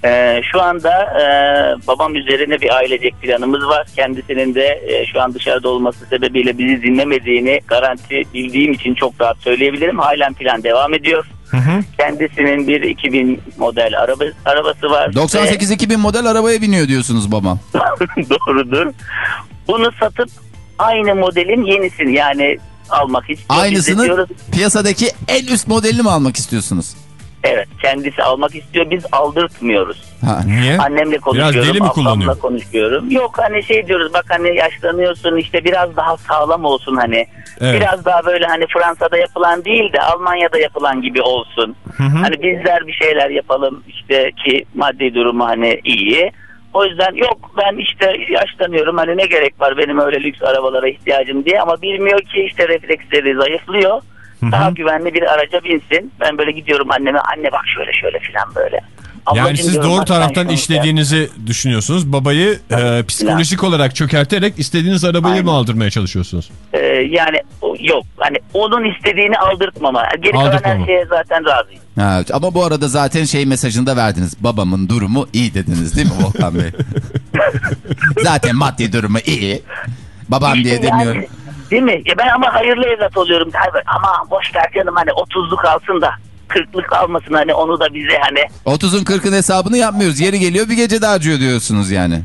Ee, şu anda e, babam üzerine bir ailecek planımız var. Kendisinin de e, şu an dışarıda olması sebebiyle bizi dinlemediğini garanti bildiğim için çok rahat söyleyebilirim. Halen plan devam ediyor. Kendisinin bir 2000 model araba, arabası var. 98-2000 model arabaya biniyor diyorsunuz babam. Doğrudur. Bunu satıp aynı modelin yenisini yani almak istiyor. Biz de Aynısını piyasadaki en üst modelini mi almak istiyorsunuz? Evet kendisi almak istiyor biz aldırtmıyoruz. Ha. Niye? Annemle konuşuyorum. deli mi kullanıyor? konuşuyorum. Yok hani şey diyoruz bak hani yaşlanıyorsun işte biraz daha sağlam olsun hani. Evet. Biraz daha böyle hani Fransa'da yapılan değil de Almanya'da yapılan gibi olsun. Hani bizler bir şeyler yapalım işte ki maddi durumu hani iyi. O yüzden yok ben işte yaşlanıyorum hani ne gerek var benim öyle lüks arabalara ihtiyacım diye ama bilmiyor ki işte refleksleri zayıflıyor. Daha güvenli bir araca binsin. Ben böyle gidiyorum anneme anne bak şöyle şöyle filan böyle. Yani Ablacığım siz doğru taraftan işlediğinizi düşünüyorsunuz. Babayı e, psikolojik olarak çökerterek istediğiniz arabayı Aynen. mı aldırmaya çalışıyorsunuz? Ee, yani yok hani onun istediğini aldırtmama. Geri kalan her şeye zaten razıyım. Ha, ama bu arada zaten şey mesajını da verdiniz. Babamın durumu iyi dediniz değil mi Volkan Bey? zaten maddi durumu iyi. Babam diye İşte demiyorum. yani, değil mi? Ya ben ama hayırlı evlat oluyorum. Ama boş ver canım hani 30'luk alsın da 40'lık almasın hani onu da bize hani 30'un 40'ın hesabını yapmıyoruz. Yeri geliyor bir gece daha harcıyor diyorsunuz yani.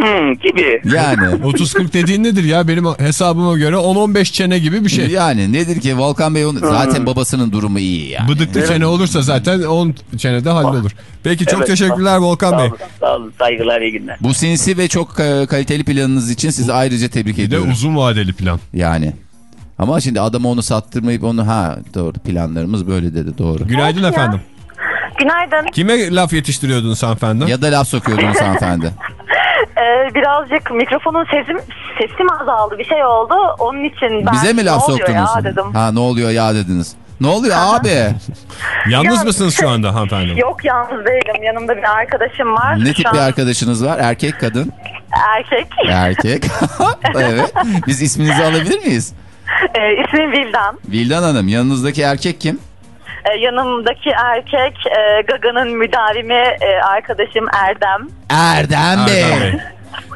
Hmm, gibi. Yani. 30-40 dediğin nedir ya? Benim hesabıma göre 10-15 çene gibi bir şey. Yani nedir ki Volkan Bey onu, zaten babasının durumu iyi yani. Bıdıklı çene olursa zaten 10 çenede hallolur. Peki çok Evet. teşekkürler Volkan Sağ Bey. olun, sağ olun. Saygılar iyi günler. Bu sinsi ve çok e, kaliteli planınız için sizi ayrıca tebrik Bir de ediyorum. uzun vadeli plan. Yani. Ama şimdi adama onu sattırmayıp onu ha doğru planlarımız böyle dedi doğru. Günaydın efendim. Günaydın. Kime laf yetiştiriyordunuz hanımefendi? Ya da laf sokuyordunuz hanımefendi. Ee, birazcık mikrofonun sesim sesim azaldı. Bir şey oldu. Onun için ben Bize mi laf ne oluyor soktunuz? ya dedim. Ha ne oluyor ya dediniz. Ne oluyor abi? Yalnız Ya- mısınız şu anda hanımefendi? Yok yalnız değilim. Yanımda bir arkadaşım var. Ne tip Şu bir an arkadaşınız var? Erkek, kadın? Erkek. Erkek. evet. Biz isminizi alabilir miyiz? Ee, ismim Vildan. Vildan Hanım yanınızdaki erkek kim? Ee, yanımdaki erkek e, Gaga'nın müdavimi e, arkadaşım Erdem. Erdem Bey. Erdem Bey.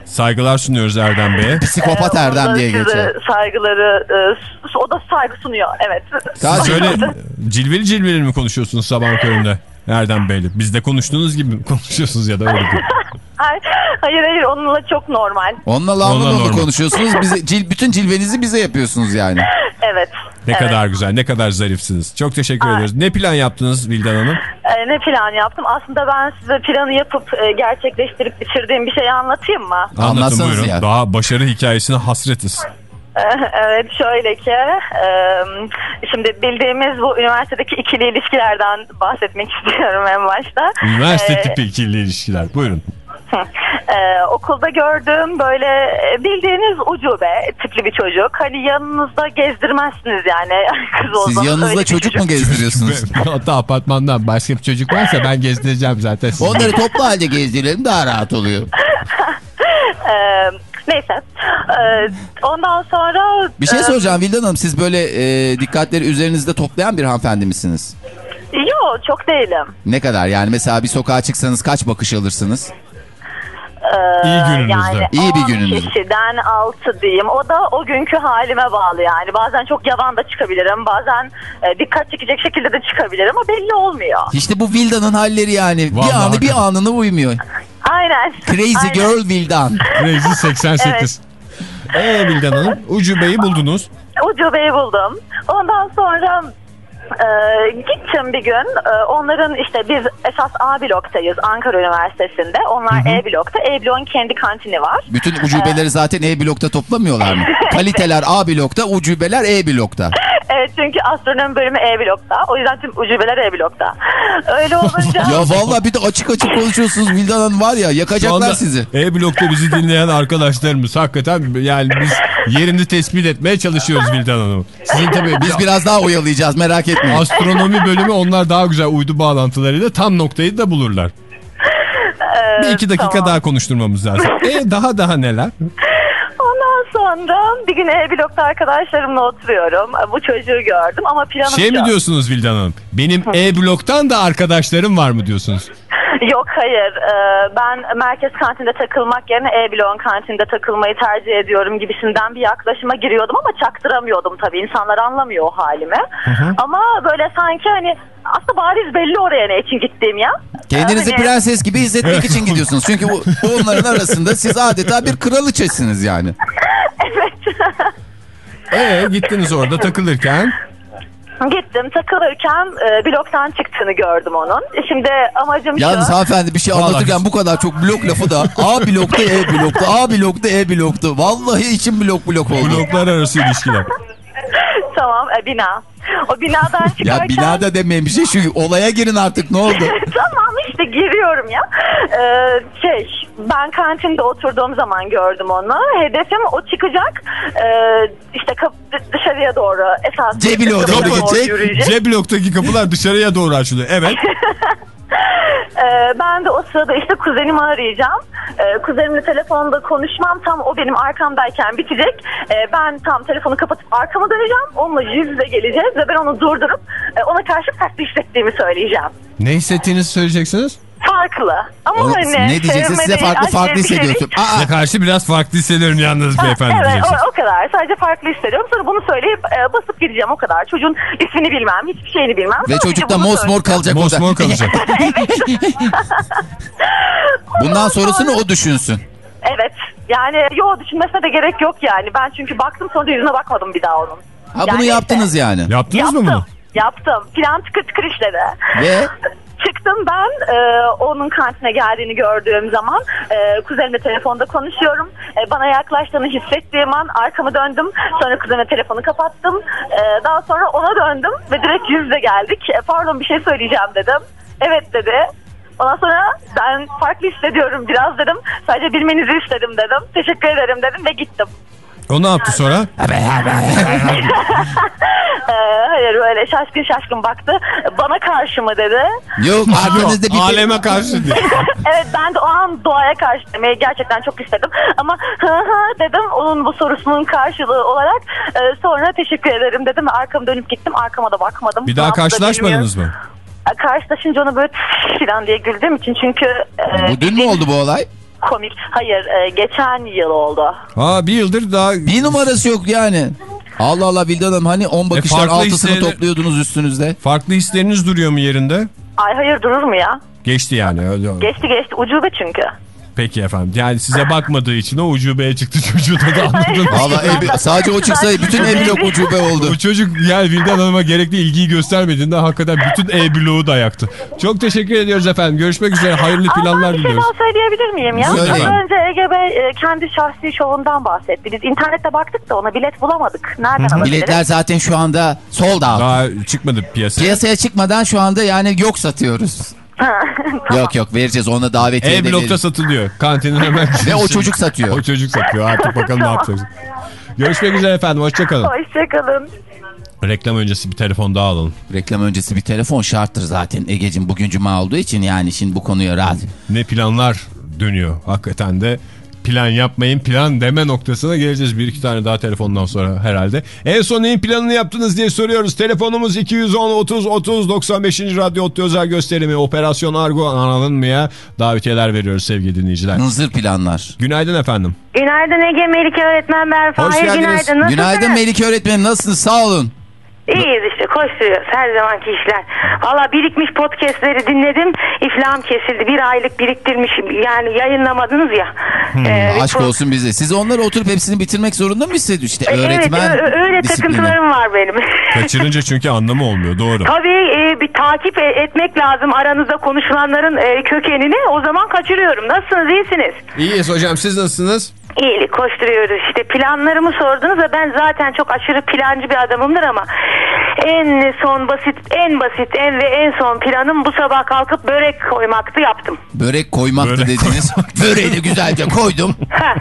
Saygılar sunuyoruz Erdem Bey'e. Psikopat Erdem diye geçer. Saygıları, e, o da saygı sunuyor. Evet. Kaç- Şöyle cilveli cilveli mi konuşuyorsunuz sabah köründe Erdem Bey'le? Biz de konuştuğunuz gibi konuşuyorsunuz ya da öyle değil. Hayır, hayır hayır onunla çok normal. Onunla normal. konuşuyorsunuz? Bize, cil, bütün cilvenizi bize yapıyorsunuz yani. Evet. Ne evet. kadar güzel, ne kadar zarifsiniz. Çok teşekkür Ay. ediyoruz. Ne plan yaptınız Vildan Hanım? Ee, ne plan yaptım? Aslında ben size planı yapıp e, gerçekleştirip bitirdiğim bir şeyi anlatayım mı? Anlatın buyurun. ya. Daha başarı hikayesine hasretiz. evet şöyle ki e, şimdi bildiğimiz bu üniversitedeki ikili ilişkilerden bahsetmek istiyorum en başta. Üniversite Ee, tipi ikili ilişkiler. Buyurun. e, okulda gördüğüm böyle e, bildiğiniz ucube tipli bir çocuk. Hani yanınızda gezdirmezsiniz yani. Kız Siz olsanız yanınızda öyle bir çocuk mu gezdiriyorsunuz? Hatta apartmandan başka bir çocuk varsa ben gezdireceğim zaten sizi. Onları toplu halde gezdirelim daha rahat oluyor. Ee, neyse. Ee, ondan sonra... Bir şey e, soracağım Vildan Hanım. Siz böyle e, dikkatleri üzerinizde toplayan bir hanımefendi misiniz? Yok çok değilim. Ne kadar? Yani mesela bir sokağa çıksanız kaç bakış alırsınız? Ee, İyi gününüzde. Yani İyi bir 10 gününüzde. kişiden 6 diyeyim. O da o günkü halime bağlı yani. Bazen çok yavan da çıkabilirim. Bazen e, dikkat çekecek şekilde de çıkabilirim ama belli olmuyor. İşte bu Vilda'nın halleri yani. bir Vallahi anı bir hakikaten. anına uymuyor. Aynen. Crazy Aynen. girl Vildan. Crazy 88. Eee Vildan Hanım ucubeyi buldunuz. Ucubeyi buldum. Ondan sonra e, gittim bir gün. E, onların işte biz esas A bloktayız Ankara Üniversitesi'nde. Onlar E blokta. E bloğun kendi kantini var. Bütün ucubeleri zaten E blokta toplamıyorlar mı? Kaliteler A blokta, ucubeler E blokta. Evet çünkü astronomi bölümü E blokta. O yüzden tüm ucubeler E blokta. Öyle olunca... Ya vallahi bir de açık açık konuşuyorsunuz Vildan Hanım var ya Şu yakacaklar anda sizi. E-Blok'ta bizi dinleyen arkadaşlarımız hakikaten yani biz yerini tespit etmeye çalışıyoruz Vildan Hanım. Sizin tabii Biz biraz daha oyalayacağız merak etmeyin. Astronomi bölümü onlar daha güzel uydu bağlantılarıyla tam noktayı da bulurlar. e, Bir iki dakika tamam. daha konuşturmamız lazım. E daha daha neler? Ondan sonra bir gün E blokta arkadaşlarımla oturuyorum. Bu çocuğu gördüm ama planım Şey mi şu. diyorsunuz Vildan Hanım? Benim E-Blok'tan da arkadaşlarım var mı diyorsunuz? Yok hayır. Ee, ben merkez kantinde takılmak yerine E bloğun kantinde takılmayı tercih ediyorum gibisinden bir yaklaşıma giriyordum ama çaktıramıyordum tabii. İnsanlar anlamıyor o halimi. Ama böyle sanki hani aslında bariz belli oraya ne için gittiğim ya. Kendinizi Hani- prenses gibi hissetmek için gidiyorsunuz. Çünkü bu, onların arasında siz adeta bir kralıçesiniz yani. E gittiniz orada takılırken. Gittim takılırken e, bloktan çıktığını gördüm onun. Şimdi amacım Yalnız şu. hanımefendi bir şey Vallahi anlatırken bu kadar çok blok lafı da A blokta E blokta A blokta E blokta. Vallahi içim blok blok oldu. Bloklar arası ilişkiler. Tamam e, bina. O binadan çıkarken... Ya binada demeyin bir şey şu olaya girin artık ne oldu? tamam işte giriyorum ya. Ee, şey ben kantinde oturduğum zaman gördüm onu. Hedefim o çıkacak. Ee, işte kap- dışarıya doğru esas. C bloktaki kapılar dışarıya doğru açılıyor. Evet. Ee, ben de o sırada işte kuzenimi arayacağım. Ee, kuzenimle telefonda konuşmam tam o benim arkamdayken bitecek. Ee, ben tam telefonu kapatıp arkama döneceğim. Onunla yüz yüze geleceğiz ve ben onu durdurup e, ona karşı farklı hissettiğimi söyleyeceğim. Ne hissettiğinizi söyleyeceksiniz? Farklı. Ama Oğlum, hani ne diyeceksin size farklı farklı şey hissediyorsun. Aa, Size karşı biraz farklı hissediyorum yalnız beyefendi evet o, o kadar. Sadece farklı hissediyorum. Sonra bunu söyleyip e, basıp gideceğim o kadar. Çocuğun ismini bilmem, hiçbir şeyini bilmem. ve Sadece çocuk da bunu mosmor kalacak. Mosmor kalacak. Bundan sonrasını o düşünsün. Evet. Yani yo düşünmesine de gerek yok yani. Ben çünkü baktım sonra yüzüne bakmadım bir daha onun. Ha bunu Yani yaptınız yani. Yaptınız Yaptım. mı bunu? Yaptım. Plan tıkır tıkır işledi. Ve Çıktım ben e, onun kantine geldiğini gördüğüm zaman e, kuzenimle telefonda konuşuyorum. E, bana yaklaştığını hissettiğim an arkamı döndüm. Sonra kuzenime telefonu kapattım. E, daha sonra ona döndüm ve direkt yüz yüze geldik. E, pardon bir şey söyleyeceğim dedim. Evet dedi. Ondan sonra ben farklı hissediyorum biraz dedim. Sadece bilmenizi istedim dedim. Teşekkür ederim dedim ve gittim. O ne yaptı sonra? Hayır öyle şaşkın şaşkın baktı. Bana karşı mı dedi. Yok arkanızda bir Aleme karşı diye. Evet ben de o an doğaya karşı demeyi gerçekten çok istedim. Ama hı hı dedim onun bu sorusunun karşılığı olarak. E, sonra teşekkür ederim dedim ve arkamı dönüp gittim. Arkama da bakmadım. Bir daha yaptı da karşılaşmadınız mı? E, Karşılaşınca onu böyle falan diye güldüğüm için çünkü e, Bu dün mü oldu bu olay? Komik. Hayır e, geçen yıl oldu. Ha bir yıldır daha Bir numarası yok yani. Allah Allah Vildan Hanım hani 10 bakışlar farklı altısını hisleri- topluyordunuz üstünüzde. farklı hisleriniz duruyor mu yerinde? Ay hayır durur mu ya? Geçti yani. öyle- Geçti geçti ucube çünkü. Peki efendim. Yani size bakmadığı için o ucubeye çıktı çocuğu da anladın. Valla sadece o çıksa bütün ev blok ucube oldu. Bu çocuk yani Vildan Hanım'a gerekli ilgiyi göstermediğinde hakikaten bütün E-bloğu da yaktı. Çok teşekkür ediyoruz efendim. Görüşmek üzere. Hayırlı Ama planlar bir şey diliyoruz. daha söyleyebilir miyim ya? Söyleyin. Az önce Ege Bey e, kendi şahsi şovundan bahsetti. Biz internette baktık da ona bilet bulamadık. Nereden alabiliriz? Biletler zaten şu anda sold out. Daha çıkmadı piyasaya. Piyasaya çıkmadan şu anda yani yok satıyoruz. Yok yok vereceğiz ona davetiye de E-blokta veririz. satılıyor. Kantinin hemen. Ve o çocuk satıyor. O çocuk satıyor. Artık bakalım ne yapacağız. Görüşmek üzere efendim. Hoşçakalın. Hoşçakalın. Reklam öncesi bir telefon daha alalım. Reklam öncesi bir telefon şarttır zaten Ege'cim bugün cuma olduğu için yani şimdi bu konuya rahat. Ne planlar dönüyor. Hakikaten de plan yapmayın plan deme noktasına geleceğiz. Bir iki tane daha telefondan sonra herhalde. En son neyin planını yaptınız diye soruyoruz. Telefonumuz 210 30 30 95. Radyo Otlu Özel Gösterimi Operasyon Argo anladın mı ya? Davetiyeler veriyoruz sevgili dinleyiciler. Hınzır planlar. Günaydın efendim. Günaydın Ege Melike öğretmen ben Hoş geldiniz. günaydın. Nasılsınız? Günaydın Melike öğretmenim nasılsınız sağ olun. İyiyiz işte koşturuyoruz her zamanki işler. Valla birikmiş podcastleri dinledim. İflam kesildi. Bir aylık biriktirmişim. Yani yayınlamadınız ya. Ee, bir Aşk olsun bize. Siz onları oturup hepsini bitirmek zorunda mı hissediyorsunuz? İşte Evet öğretmen ö- öyle disiplini. takıntılarım var benim. Kaçırınca çünkü anlamı olmuyor. Doğru. Tabii e, bir takip e- etmek lazım aranızda konuşulanların e, kökenini. O zaman kaçırıyorum. Nasılsınız? iyisiniz? İyiyiz hocam siz nasılsınız? İyilik koşturuyoruz işte planlarımı sordunuz da ben zaten çok aşırı plancı bir adamımdır ama en son basit en basit en ve en son planım bu sabah kalkıp börek koymaktı yaptım. Börek koymaktı Börek dediniz. Böreği de güzelce koydum. Heh.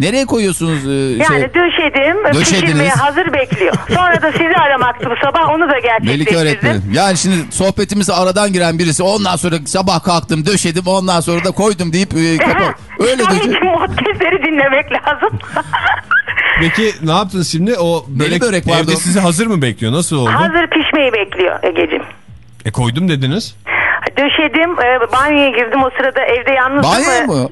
Nereye koyuyorsunuz? e, Yani şey, döşedim Döşediniz. pişirmeye hazır bekliyor. Sonra da sizi aramaktı bu sabah onu da Melike gerçekleştirdim. öğretmenim. Yani şimdi sohbetimize aradan giren birisi ondan sonra sabah kalktım döşedim ondan sonra da koydum deyip e, kapa- öyle Şu an döşe. için podcastleri dinlemek lazım. Peki ne yaptınız şimdi? O Neli börek vardı evde sizi hazır mı bekliyor? Nasıl oldu? hazır pişmeyi bekliyor Ege'cim. E koydum dediniz. Döşedim, e, banyoya girdim o sırada evde yalnızdım. Banyoya E, mı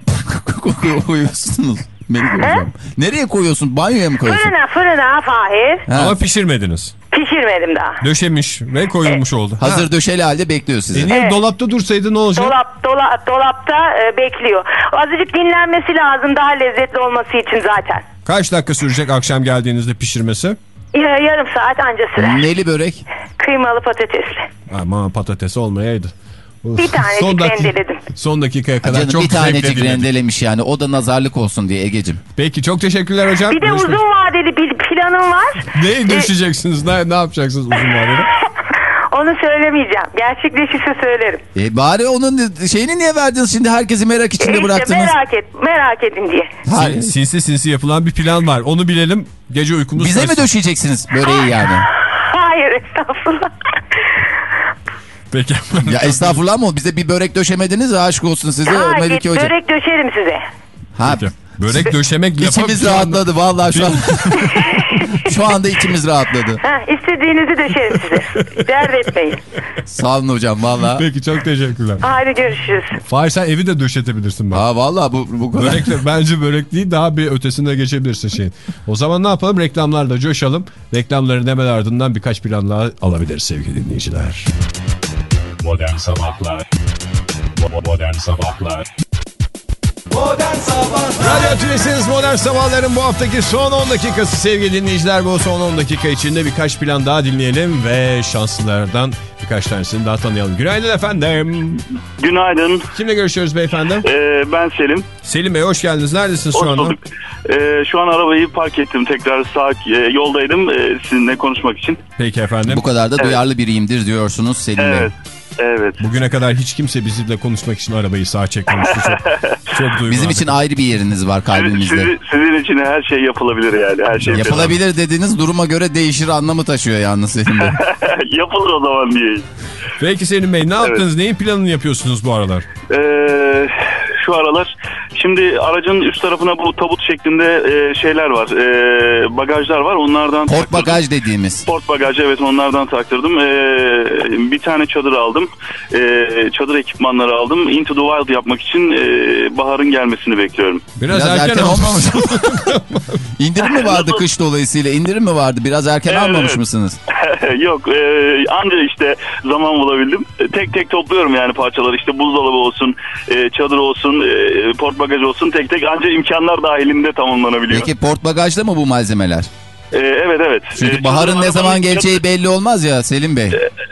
koyuyorsunuz? Melike hocam. Nereye koyuyorsun? Banyoya mı koyuyorsun? Fırına fırına Fahir. Ha, Ama pişirmediniz. Pişirmedim daha. Döşemiş ve koyulmuş oldu. Hazır Ha. döşeli halde bekliyor sizi. E niye Evet. dolapta dursaydı ne olacak? Dolap, dola, dolapta e, bekliyor. Azıcık dinlenmesi lazım daha lezzetli olması için zaten. Kaç dakika sürecek akşam geldiğinizde pişirmesi? Ya, yarım saat anca sürer. Neli börek? Kıymalı patatesli. Ama patates olmayaydı. Bir tanecik rendeledim. Son dakikaya kadar Canım çok bir tanecik rendelemiş yani. O da nazarlık olsun diye Egecim. Peki çok teşekkürler hocam. Bir de Görüşmek- uzun vadeli bir planım var. Neyi düşeceksiniz? Ne, ne yapacaksınız uzun vadede? Onu söylemeyeceğim. Gerçekleşirse söylerim. E bari onun şeyini niye verdiniz şimdi herkesi merak içinde İşte bıraktınız? merak et, merak edin diye. Hayır. Sinsi sinsi yapılan bir plan var. Onu bilelim. Gece uykumuz Bize mi döşeyeceksiniz böreği yani? Hayır estağfurullah. Peki. Ya estağfurullah ama bize bir börek döşemediniz ya aşk olsun size Ha, Melike git, Hoca. börek döşerim size. Ha, Peki. Börek döşemek içimiz şu anda- rahatladı vallahi şu an. şu anda içimiz rahatladı. Ha, istediğinizi döşerim size. Dert etmeyin. Sağ olun hocam vallahi. Peki çok teşekkürler. Hadi görüşürüz. Fahir sen evi de döşetebilirsin bak. Ha vallahi bu, bu kadar. Börek de, bence börek değil daha bir ötesine geçebilirsin şeyin. O zaman ne yapalım? Reklamlarda coşalım. Reklamların hemen ardından birkaç plan daha alabiliriz sevgili dinleyiciler. Modern Sabahlar Modern Sabahlar Modern Sabahlar Radyo Tülesi'niz Modern Sabahların bu haftaki son 10 dakikası sevgili dinleyiciler. Bu son 10 dakika içinde birkaç plan daha dinleyelim ve şanslılardan birkaç tanesini daha tanıyalım. Günaydın efendim. Günaydın. Kimle görüşüyoruz beyefendi? Ee, ben Selim. Selim Bey hoş geldiniz. Neredesiniz Hoş şu anda? bulduk. Ee, şu an arabayı park ettim. Tekrar sağ e, yoldaydım e, sizinle konuşmak için. Peki efendim. Bu kadar da duyarlı biriyimdir diyorsunuz Selim Bey. Evet. Evet. Bugüne kadar hiç kimse bizimle konuşmak için arabayı sağ çekmemişti. Çok, çok. Bizim için ayrı bir yeriniz var kalbimizde. Sizin, sizin için her şey yapılabilir yani. Her şey Yapılabilir dediğiniz duruma göre değişir anlamı taşıyor yalnız senin de. Yapılır o zaman diye. Peki Selim Bey ne yaptınız? Neyin planını yapıyorsunuz bu aralar? Ee, şu aralar şimdi aracın üst tarafına bu tabut şeklinde e, şeyler var. E, bagajlar var. Onlardan Port taktırdım. bagaj dediğimiz. Port bagajı evet onlardan taktırdım. Ee, bir tane çadır aldım. Ee, çadır ekipmanları aldım. Into the Wild yapmak için e, baharın gelmesini bekliyorum. Biraz, Biraz erken, erken olmamış. İndirim mi vardı kış dolayısıyla? İndirim mi vardı? Biraz erken Evet. almamış mısınız? Yok e, anca işte zaman bulabildim. E, Tek tek topluyorum yani parçaları. İşte buzdolabı olsun, e, çadır olsun, e, port bagajı olsun. Tek tek anca imkanlar dahilinde tamamlanabiliyor. Peki port bagajda mı bu malzemeler? E, evet evet. Çünkü E, baharın ne zaman geleceği belli olmaz ya Selim Bey.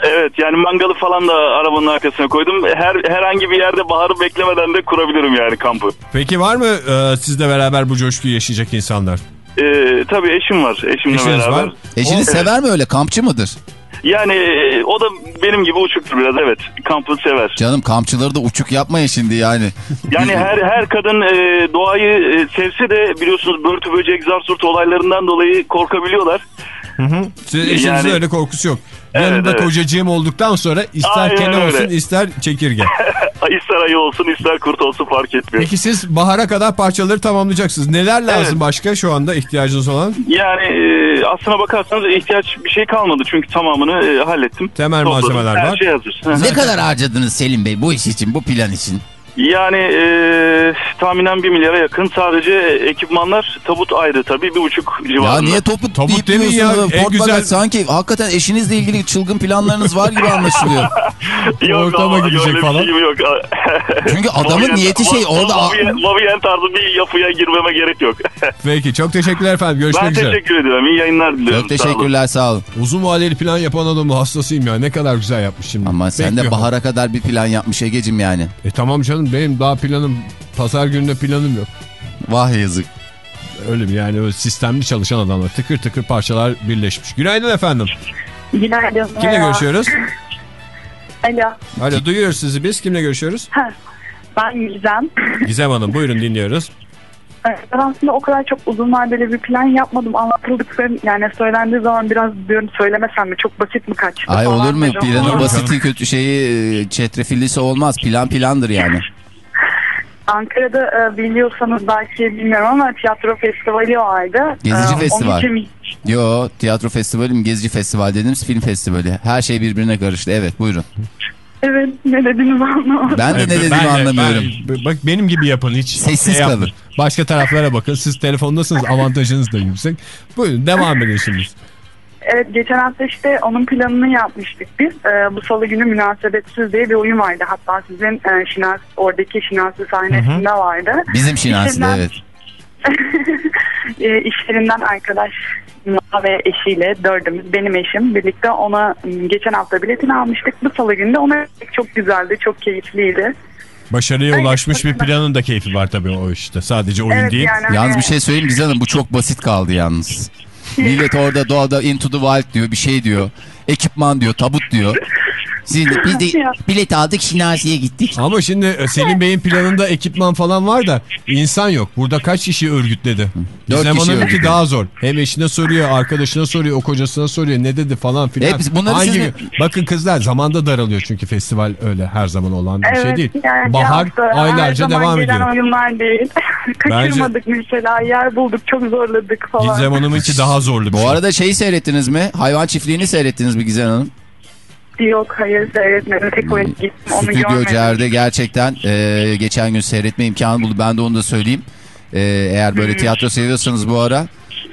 Evet yani mangalı falan da arabanın arkasına koydum. Her herhangi bir yerde baharı beklemeden de kurabilirim yani kampı. Peki var mı e, sizle beraber bu coşkuyu yaşayacak insanlar? Ee, tabii eşim var. Eşimle Eşiniz beraber. var. Eşiniz sever mi öyle? Kampçı mıdır? Yani e, o da benim gibi uçuktur biraz evet. Kampı sever. Canım kampçıları da uçuk yapmayın şimdi yani. Yani her her kadın e, doğayı e, sevse de biliyorsunuz börtü böcek zar surt olaylarından dolayı korkabiliyorlar. Siz eşinizin Yani- öyle korkusu yok. Evet, Yanında evet. kocacığım olduktan sonra ister Aynen kene öyle. olsun ister çekirge. ister ayı olsun ister kurt olsun fark etmiyor. Peki siz bahara kadar parçaları tamamlayacaksınız. Neler lazım Evet. başka şu anda ihtiyacınız olan? Yani e, aslına bakarsanız ihtiyaç bir şey kalmadı çünkü tamamını e, hallettim. Temel Topladım. malzemeler Her var. şey hazır. Hı hı. Ne kadar harcadınız Selim Bey bu iş için, bu plan için? Yani e, tahminen 1 milyara yakın sadece ekipmanlar tabut ayrı tabii bir buçuk civarında. Ya niye topu Tabut deyip demeyin ya, Port güzel- bagaj sanki hakikaten eşinizle ilgili çılgın planlarınız var gibi anlaşılıyor. Yok, Ortama ama gidecek falan. yok. Çünkü adamın Mavien- niyeti şey orada... Mavien, tarzı bir yapıya girmeme gerek yok. Peki çok teşekkürler efendim. Görüşmek ben üzere. teşekkür ediyorum. İyi yayınlar diliyorum. Çok Sağ olun. teşekkürler sağ olun. Uzun vadeli plan yapan adamın hastasıyım ya. Ne kadar güzel yapmış şimdi. Ama sen de bahara kadar bir plan yapmış Ege'cim yani. E tamam canım benim daha planım pazar gününde planım yok. Vah yazık. Öyle mi yani öyle sistemli çalışan adamlar tıkır tıkır parçalar birleşmiş. Günaydın efendim. Günaydın. Kimle merhaba. görüşüyoruz? Alo. Alo duyuyoruz sizi biz. Kimle görüşüyoruz? Ben Gülcan. Gizem Hanım buyurun dinliyoruz. Ben aslında o kadar çok uzun vadeli bir plan yapmadım. Anlatıldıkça yani söylendiği zaman biraz diyorum söylemesem mi çok basit mi kaçtı Ay olur mu? Planın basiti kötü şeyi e, çetrefillisi olmaz. Plan plandır yani. Ankara'da e, biliyorsanız belki bilmiyorum ama tiyatro festivali vardı. Gezici E, festival. İçin Yo tiyatro festivali mi gezici festival dediğimiz film festivali. Her şey birbirine karıştı. Evet buyurun. evet ne dediğinizi anlamadım. Ben de ne Ben dediğimi de- anlamıyorum. ben- bak benim gibi yapın hiç. Sessiz yapmayın. kalın. Başka taraflara bakın. Siz telefondasınız avantajınız da yüksek. Buyurun devam edin şimdi. Evet geçen hafta işte onun planını yapmıştık biz. E, bu salı günü münasebetsiz diye bir oyun vardı. Hatta sizin e, şinas, oradaki şinasi sahnesinde vardı. Bizim şinasında İşinden- evet. e, iş yerinden arkadaş ve eşiyle dördümüz benim eşim birlikte ona m, geçen hafta biletini almıştık. Bu salı günü de ona çok güzeldi, çok keyifliydi. Başarıya ulaşmış bir planın da keyfi var tabii o işte. Sadece oyun Evet değil. yani Yalnız hani- bir şey söyleyeyim Gizem Hanım bu çok basit kaldı yalnız. Millet orada doğada into the wild diyor bir şey diyor. Ekipman diyor tabut diyor. De, biz de bilet aldık Şinasi'ye gittik. Ama şimdi e, Selim Bey'in planında ekipman falan var da insan yok. Burada kaç kişi örgütledi? Dört Gizem kişi örgütledi. daha zor. Hem eşine soruyor, arkadaşına soruyor, o kocasına soruyor ne dedi falan filan. Hepsi- bunları Hangi sizin-? Bakın kızlar zamanda daralıyor çünkü festival öyle her zaman olan bir şey Evet, değil. yani Bahar her aylarca zaman devam gelen ediyor. oyunlar değil. Kaçırmadık mesela yer bulduk çok zorladık falan. Gizem Hanım'ınki daha zorlu bir Bu şey. arada şeyi seyrettiniz mi? Hayvan çiftliğini seyrettiniz mi Gizem Hanım? Yok hayır seyretmedim tek o gittim onu Stüdyo görmedim. Cer'de gerçekten e, geçen gün seyretme imkanı buldu. Ben de onu da söyleyeyim. E, eğer böyle tiyatro seviyorsanız bu ara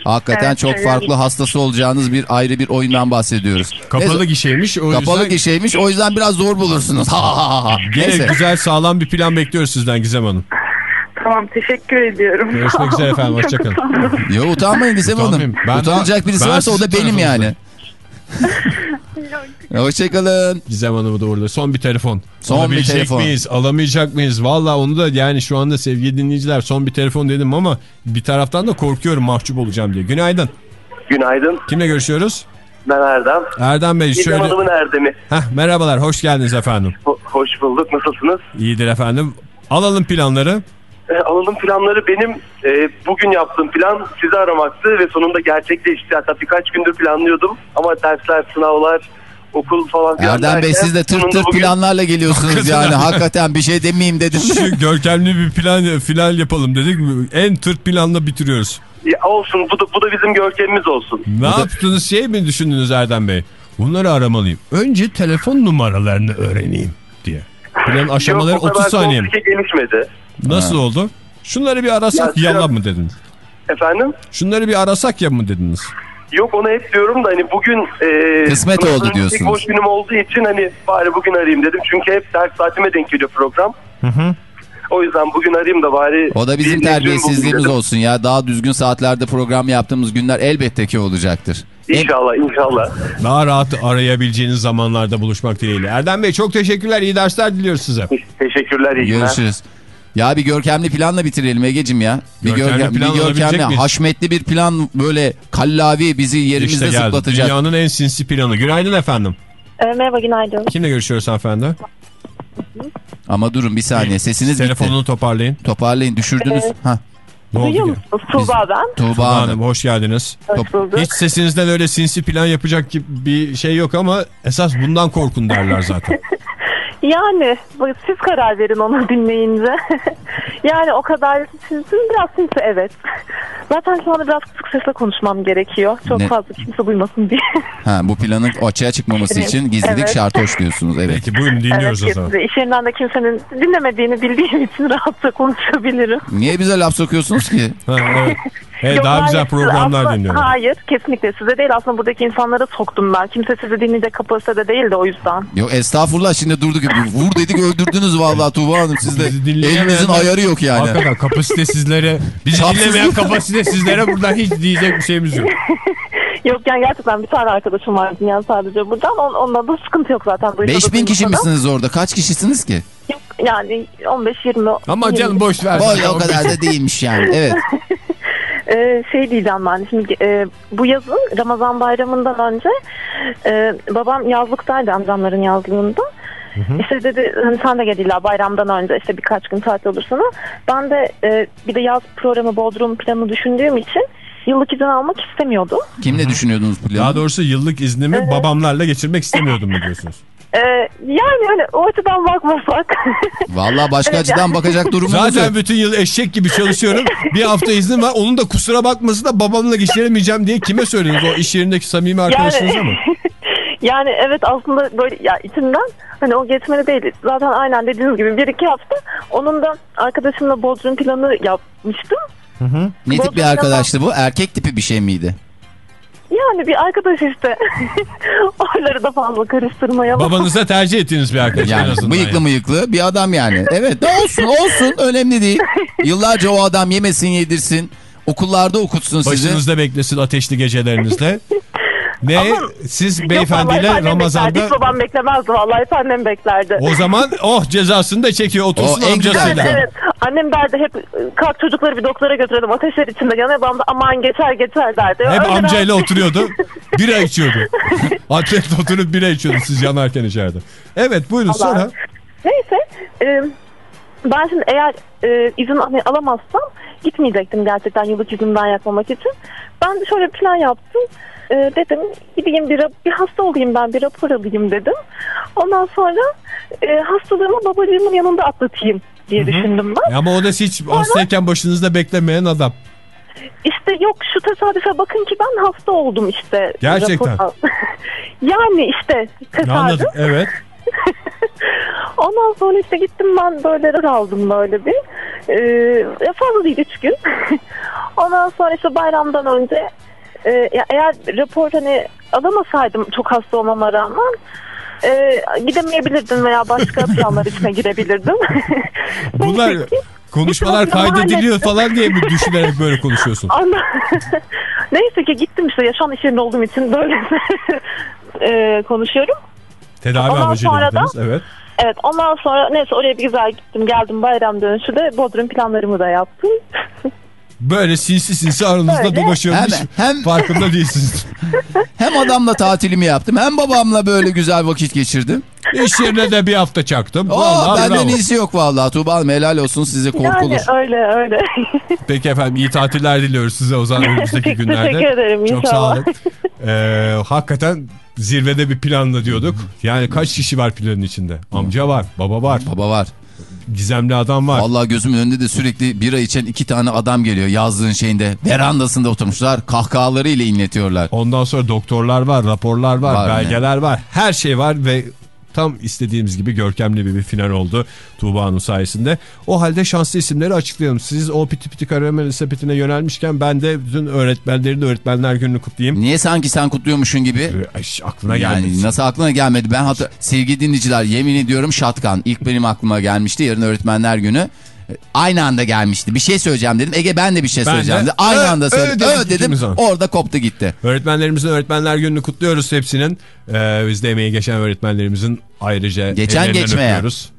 hakikaten Evet, çok farklı hastası olacağınız bir ayrı bir oyundan bahsediyoruz. Kapalı Neyse, gişeymiş o kapalı yüzden gişeymiş o yüzden biraz zor bulursunuz. Ha ha ha ha. gene Neyse. güzel sağlam bir plan bekliyoruz sizden Gizem Hanım. Tamam teşekkür ediyorum. Görüşmek üzere efendim, Çok hoşça kalın. utandım. Yo utanmayın Gizem Hanım. Ben- Utanacak birisi ben varsa o da benim yani. Hoşçakalın. Gizem Hanım'ı da orada. Son bir telefon. Son bir telefon. miyiz? Alamayacak mıyız? Valla onu da yani şu anda sevgili dinleyiciler son bir telefon dedim ama bir taraftan da korkuyorum mahcup olacağım diye. Günaydın. Günaydın. Kimle görüşüyoruz? Ben Erdem. Erdem Bey İlkem şöyle... Hanım'ın Erdem'i. Heh, merhabalar hoş geldiniz efendim. Ho- hoş bulduk. Nasılsınız? İyidir efendim. Alalım planları. E, alalım planları benim e, bugün yaptığım plan sizi aramaktı ve sonunda gerçekleşti. Hatta birkaç gündür planlıyordum ama dersler, sınavlar, okul falan filan Erdem Bey siz de tır sonunda tır bugün- planlarla geliyorsunuz yani. Hakikaten bir şey demeyeyim dedim. Şu görkemli bir plan final yapalım dedik. En tırt planla bitiriyoruz. Ya olsun bu da, bu da bizim görkemimiz olsun. Ne yaptınız şey mi düşündünüz Erdem Bey? Bunları aramalıyım. Önce telefon numaralarını öğreneyim diye. Plan aşamaları Yok, o 30 kadar saniye mi? komplike gelişmedi. Nasıl oldu? Şunları bir arasak Ya, yalan mı dediniz? Efendim? Şunları bir arasak ya mı dediniz? Yok onu hep diyorum da hani bugün e, Kısmet oldu diyorsunuz. boş günüm olduğu için hani bari bugün arayayım dedim. Çünkü hep ders saatime denk geliyor program. O yüzden bugün arayayım da bari... O da bizim terbiyesizliğimiz olsun ya. Daha düzgün saatlerde program yaptığımız günler elbette ki olacaktır. İnşallah inşallah. Daha rahat arayabileceğiniz zamanlarda buluşmak dileğiyle. Erdem Bey çok teşekkürler. iyi dersler diliyoruz size. Teşekkürler iyi günler. Görüşürüz. Ya bir görkemli planla bitirelim Egeciğim ya. Bir, Görkemli görkem- plan bir görkemli, miyiz? haşmetli bir plan böyle kallavi bizi yerimizde İşte geldi. zıplatacak. Dünyanın en sinsi planı. Günaydın efendim. Ee, merhaba günaydın. Kimle görüşüyoruz hanımefendi? Ama durun bir saniye sesiniz Telefonunu gitti. toparlayın. Toparlayın düşürdünüz. Evet. Ha, Ne oldu Duyuyor musunuz? Tuğba ben. Tuğba Tuğba Hanım. Hanım hoş geldiniz. Hoş bulduk. Hiç sesinizden öyle sinsi plan yapacak gibi bir şey yok ama esas bundan korkun derler zaten. Yani siz karar verin onu dinleyince. yani o kadar sinsi biraz sinsi evet. Zaten şu anda biraz kısık sesle konuşmam gerekiyor. Çok Ne? fazla kimse duymasın diye. Ha, bu planın açığa çıkmaması Evet. için gizlilik Evet. şart hoş diyorsunuz. Evet. Peki buyurun evet, dinliyoruz o zaman. İş yerinden de kimsenin dinlemediğini bildiğim için rahatça konuşabilirim. Niye bize laf sokuyorsunuz ki? Ha, evet. Hey, Yok, daha hayır, güzel programlar aslında- dinliyorum. Hayır kesinlikle size değil aslında buradaki insanlara soktum ben. Kimse sizi dinleyecek kapasitede değil de o yüzden. Yok estağfurullah şimdi durduk. Vur dedik öldürdünz vallahi Tuğba Hanım. Siz de Bizi dinleyemeyenler- elinizin ayarı yok yani. Hakikaten kapasitesizlere, bizi dinlemeyen kapasitesizlere buradan hiç diyecek bir şeyimiz yok. Yok yani gerçekten bir tane arkadaşım var dünya sadece buradan. On, ondan da sıkıntı yok zaten. Duysa da 5000 kişi misiniz orada? Kaç kişisiniz ki? Yok yani 15-20. Ama canım boş ver. Boy o kadar da değilmiş yani. Evet. Ee, şey diyeceğim ben şimdi e, bu yazın Ramazan bayramından önce e, babam yazlıktaydı amcamların yazlığında. İşte dedi hani sen de gel illa bayramdan önce işte birkaç gün tatil olursun. Ben de e, bir de yaz programı Bodrum planı düşündüğüm için yıllık izin almak istemiyordum. Kimle düşünüyordunuz bu planı? Daha doğrusu yıllık iznimi babamlarla geçirmek istemiyordum mu diyorsunuz? Ee, yani öyle o açıdan bakmasak. Vallahi başka Evet, açıdan yani- bakacak durumumuz Zaten bütün yıl eşek gibi çalışıyorum. Bir hafta iznim var. Onun da kusura bakmasın da babamla geçiremeyeceğim diye kime söylediniz? O iş yerindeki samimi arkadaşınıza mı? yani evet aslında böyle ya içimden hani o geçmeli değil. Zaten aynen dediğiniz gibi bir iki hafta onun da arkadaşımla Bodrum planı yapmıştım. Ne tip bir arkadaştı bu? Erkek tipi bir şey miydi? Yani bir arkadaş işte. Oraları da fazla karıştırmayalım. Babanıza tercih ettiğiniz bir arkadaş Yani bıyıklı yani. mıyıklı bir adam yani. Evet olsun olsun önemli değil. Yıllarca o adam yemesin yedirsin. Okullarda okutsun sizi. Başınızda beklesin ateşli gecelerinizde. Ne? Ama- Siz Yok, beyefendiyle Ramazan'da... Hiç babam beklemezdi vallahi hep annem beklerdi. O zaman oh cezasını da çekiyor otursun O en amcasıyla. güzel. Evet, annem derdi hep kalk çocukları bir doktora götürelim ateşler içinde yanıyor. Babam da aman geçer geçer derdi. Hep Öyle amcayla oturuyordu. Bira içiyordu. Atlet oturup bira içiyordu siz yanarken içeride. Evet buyurun Allah. sonra. Neyse e, ben şimdi eğer e, izin hani alamazsam gitmeyecektim gerçekten yıllık izinden yapmamak için. Ben şöyle bir plan yaptım. E, dedim gideyim bir, bir hasta olayım ben bir rapor alayım dedim. Ondan sonra e, hastalığımı babacığımın yanında atlatayım diye düşündüm ben. Ama o da hiç hastayken başınızda beklemeyen adam. İşte yok şu tesadüfe bakın ki ben hasta oldum işte. Gerçekten. Yani işte tesadüf. Anladım. Evet. Ondan sonra işte gittim ben böyle kaldım böyle bir. Ee, fazla değil üç gün. Ondan sonra işte bayramdan önce e, ya eğer rapor hani alamasaydım çok hasta olmama rağmen e, gidemeyebilirdim veya başka planlar içine girebilirdim. Bunlar konuşmalar kaydediliyor falan diye mi düşünerek böyle konuşuyorsun? Neyse ki gittim işte yaşam iş yerinde olduğum için böyle e, konuşuyorum. Tedavi Ondan amacıyla gittiniz. Evet. Evet ondan sonra neyse oraya bir güzel gittim geldim bayram dönüşü de Bodrum planlarımı da yaptım. Böyle sinsi sinsi aranızda Böyle. dolaşıyormuş. Hem- hem- Farkında değilsiniz. Hem adamla tatilimi yaptım hem babamla böyle güzel vakit geçirdim. İş yerine de bir hafta çaktım. Oo, Vallahi benden bravo. iyisi yok vallahi. Tuğba Hanım helal olsun size korkulur. Yani öyle öyle. Peki efendim iyi tatiller diliyoruz size o zaman önümüzdeki Çok günlerde. teşekkür ederim, Çok sağ inşallah. olun. Ee, hakikaten zirvede bir planla diyorduk. Yani kaç kişi var planın içinde? Amca var, baba var, Baba var. Gizemli adam var. Vallahi gözümün önünde de sürekli bira içen iki tane adam geliyor yazdığın şeyinde. Verandasında oturmuşlar kahkahalarıyla inletiyorlar. Ondan sonra doktorlar var, raporlar var, Var belgeler var. Her şey var ve tam istediğimiz gibi görkemli bir, bir final oldu Tuğba'nın sayesinde. O halde şanslı isimleri açıklayalım. Siz o piti piti karamel sepetine yönelmişken ben de bütün öğretmenlerin öğretmenler gününü kutlayayım. Niye sanki sen kutluyormuşsun gibi? Ay, aklına gelmedi. Yani nasıl aklına gelmedi? Ben hatır... Sevgili dinleyiciler yemin ediyorum şatkan. İlk benim aklıma gelmişti. Yarın öğretmenler günü. Aynı anda gelmişti. Bir şey söyleyeceğim dedim. Ege ben de bir şey Ben söyleyeceğim de, dedi. Aynı ö- anda ö söyledim. dedik Ö dedim. Orada koptu gitti. Öğretmenlerimizin öğretmenler gününü kutluyoruz hepsinin. Ee, biz de emeği geçen öğretmenlerimizin ayrıca Geçen geçmeyen. öpüyoruz.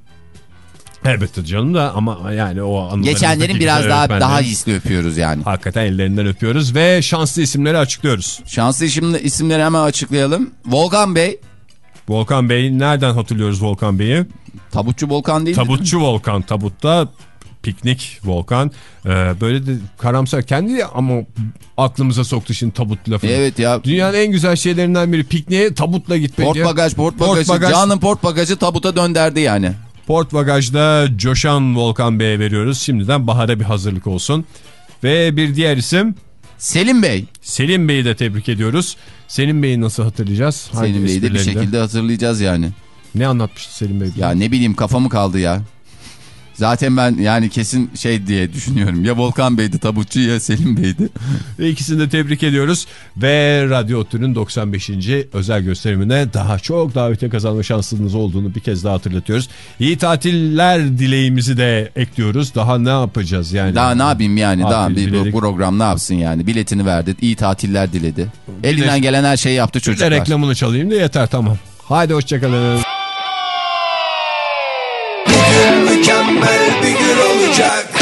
Elbette canım da ama yani o Geçenlerin biraz daha daha hisli öpüyoruz yani. Hakikaten ellerinden öpüyoruz ve şanslı isimleri açıklıyoruz. Şanslı isimli, isimleri hemen açıklayalım. Volkan Bey. Volkan Bey nereden hatırlıyoruz Volkan Bey'i? Tabutçu Volkan değil mi? Tabutçu Volkan tabutta piknik Volkan Ee, böyle de karamsar kendi ama aklımıza soktu şimdi tabut lafını. Evet ya. Dünyanın en güzel şeylerinden biri pikniğe tabutla gitmek. Port bagaj, port Port bagajı. bagaj. Can'ın port bagajı tabuta dönderdi yani. Port bagajda coşan Volkan Bey'e veriyoruz. Şimdiden bahara bir hazırlık olsun. Ve bir diğer isim Selim Bey. Selim Bey'i de tebrik ediyoruz. Selim Bey'i nasıl hatırlayacağız? Hangi Selim Bey'i de bir şekilde hatırlayacağız yani. Ne anlatmıştı Selim Bey? Ya ne bileyim kafamı kaldı ya. Zaten ben yani kesin şey diye düşünüyorum. Ya Volkan Bey'di tabutçu ya Selim Bey'di. Ve ikisini de tebrik ediyoruz. Ve Radyo Otlu'nun 95. özel gösterimine daha çok davete kazanma şansınız olduğunu bir kez daha hatırlatıyoruz. İyi tatiller dileğimizi de ekliyoruz. Daha ne yapacağız yani? Daha ne yapayım yani daha bir bu diledik. program ne yapsın yani biletini verdi iyi tatiller diledi. Elinden de- gelen her şeyi yaptı Bir çocuklar. reklamını çalayım da yeter tamam. Haydi hoşçakalın. Mükemmel bir gün olacak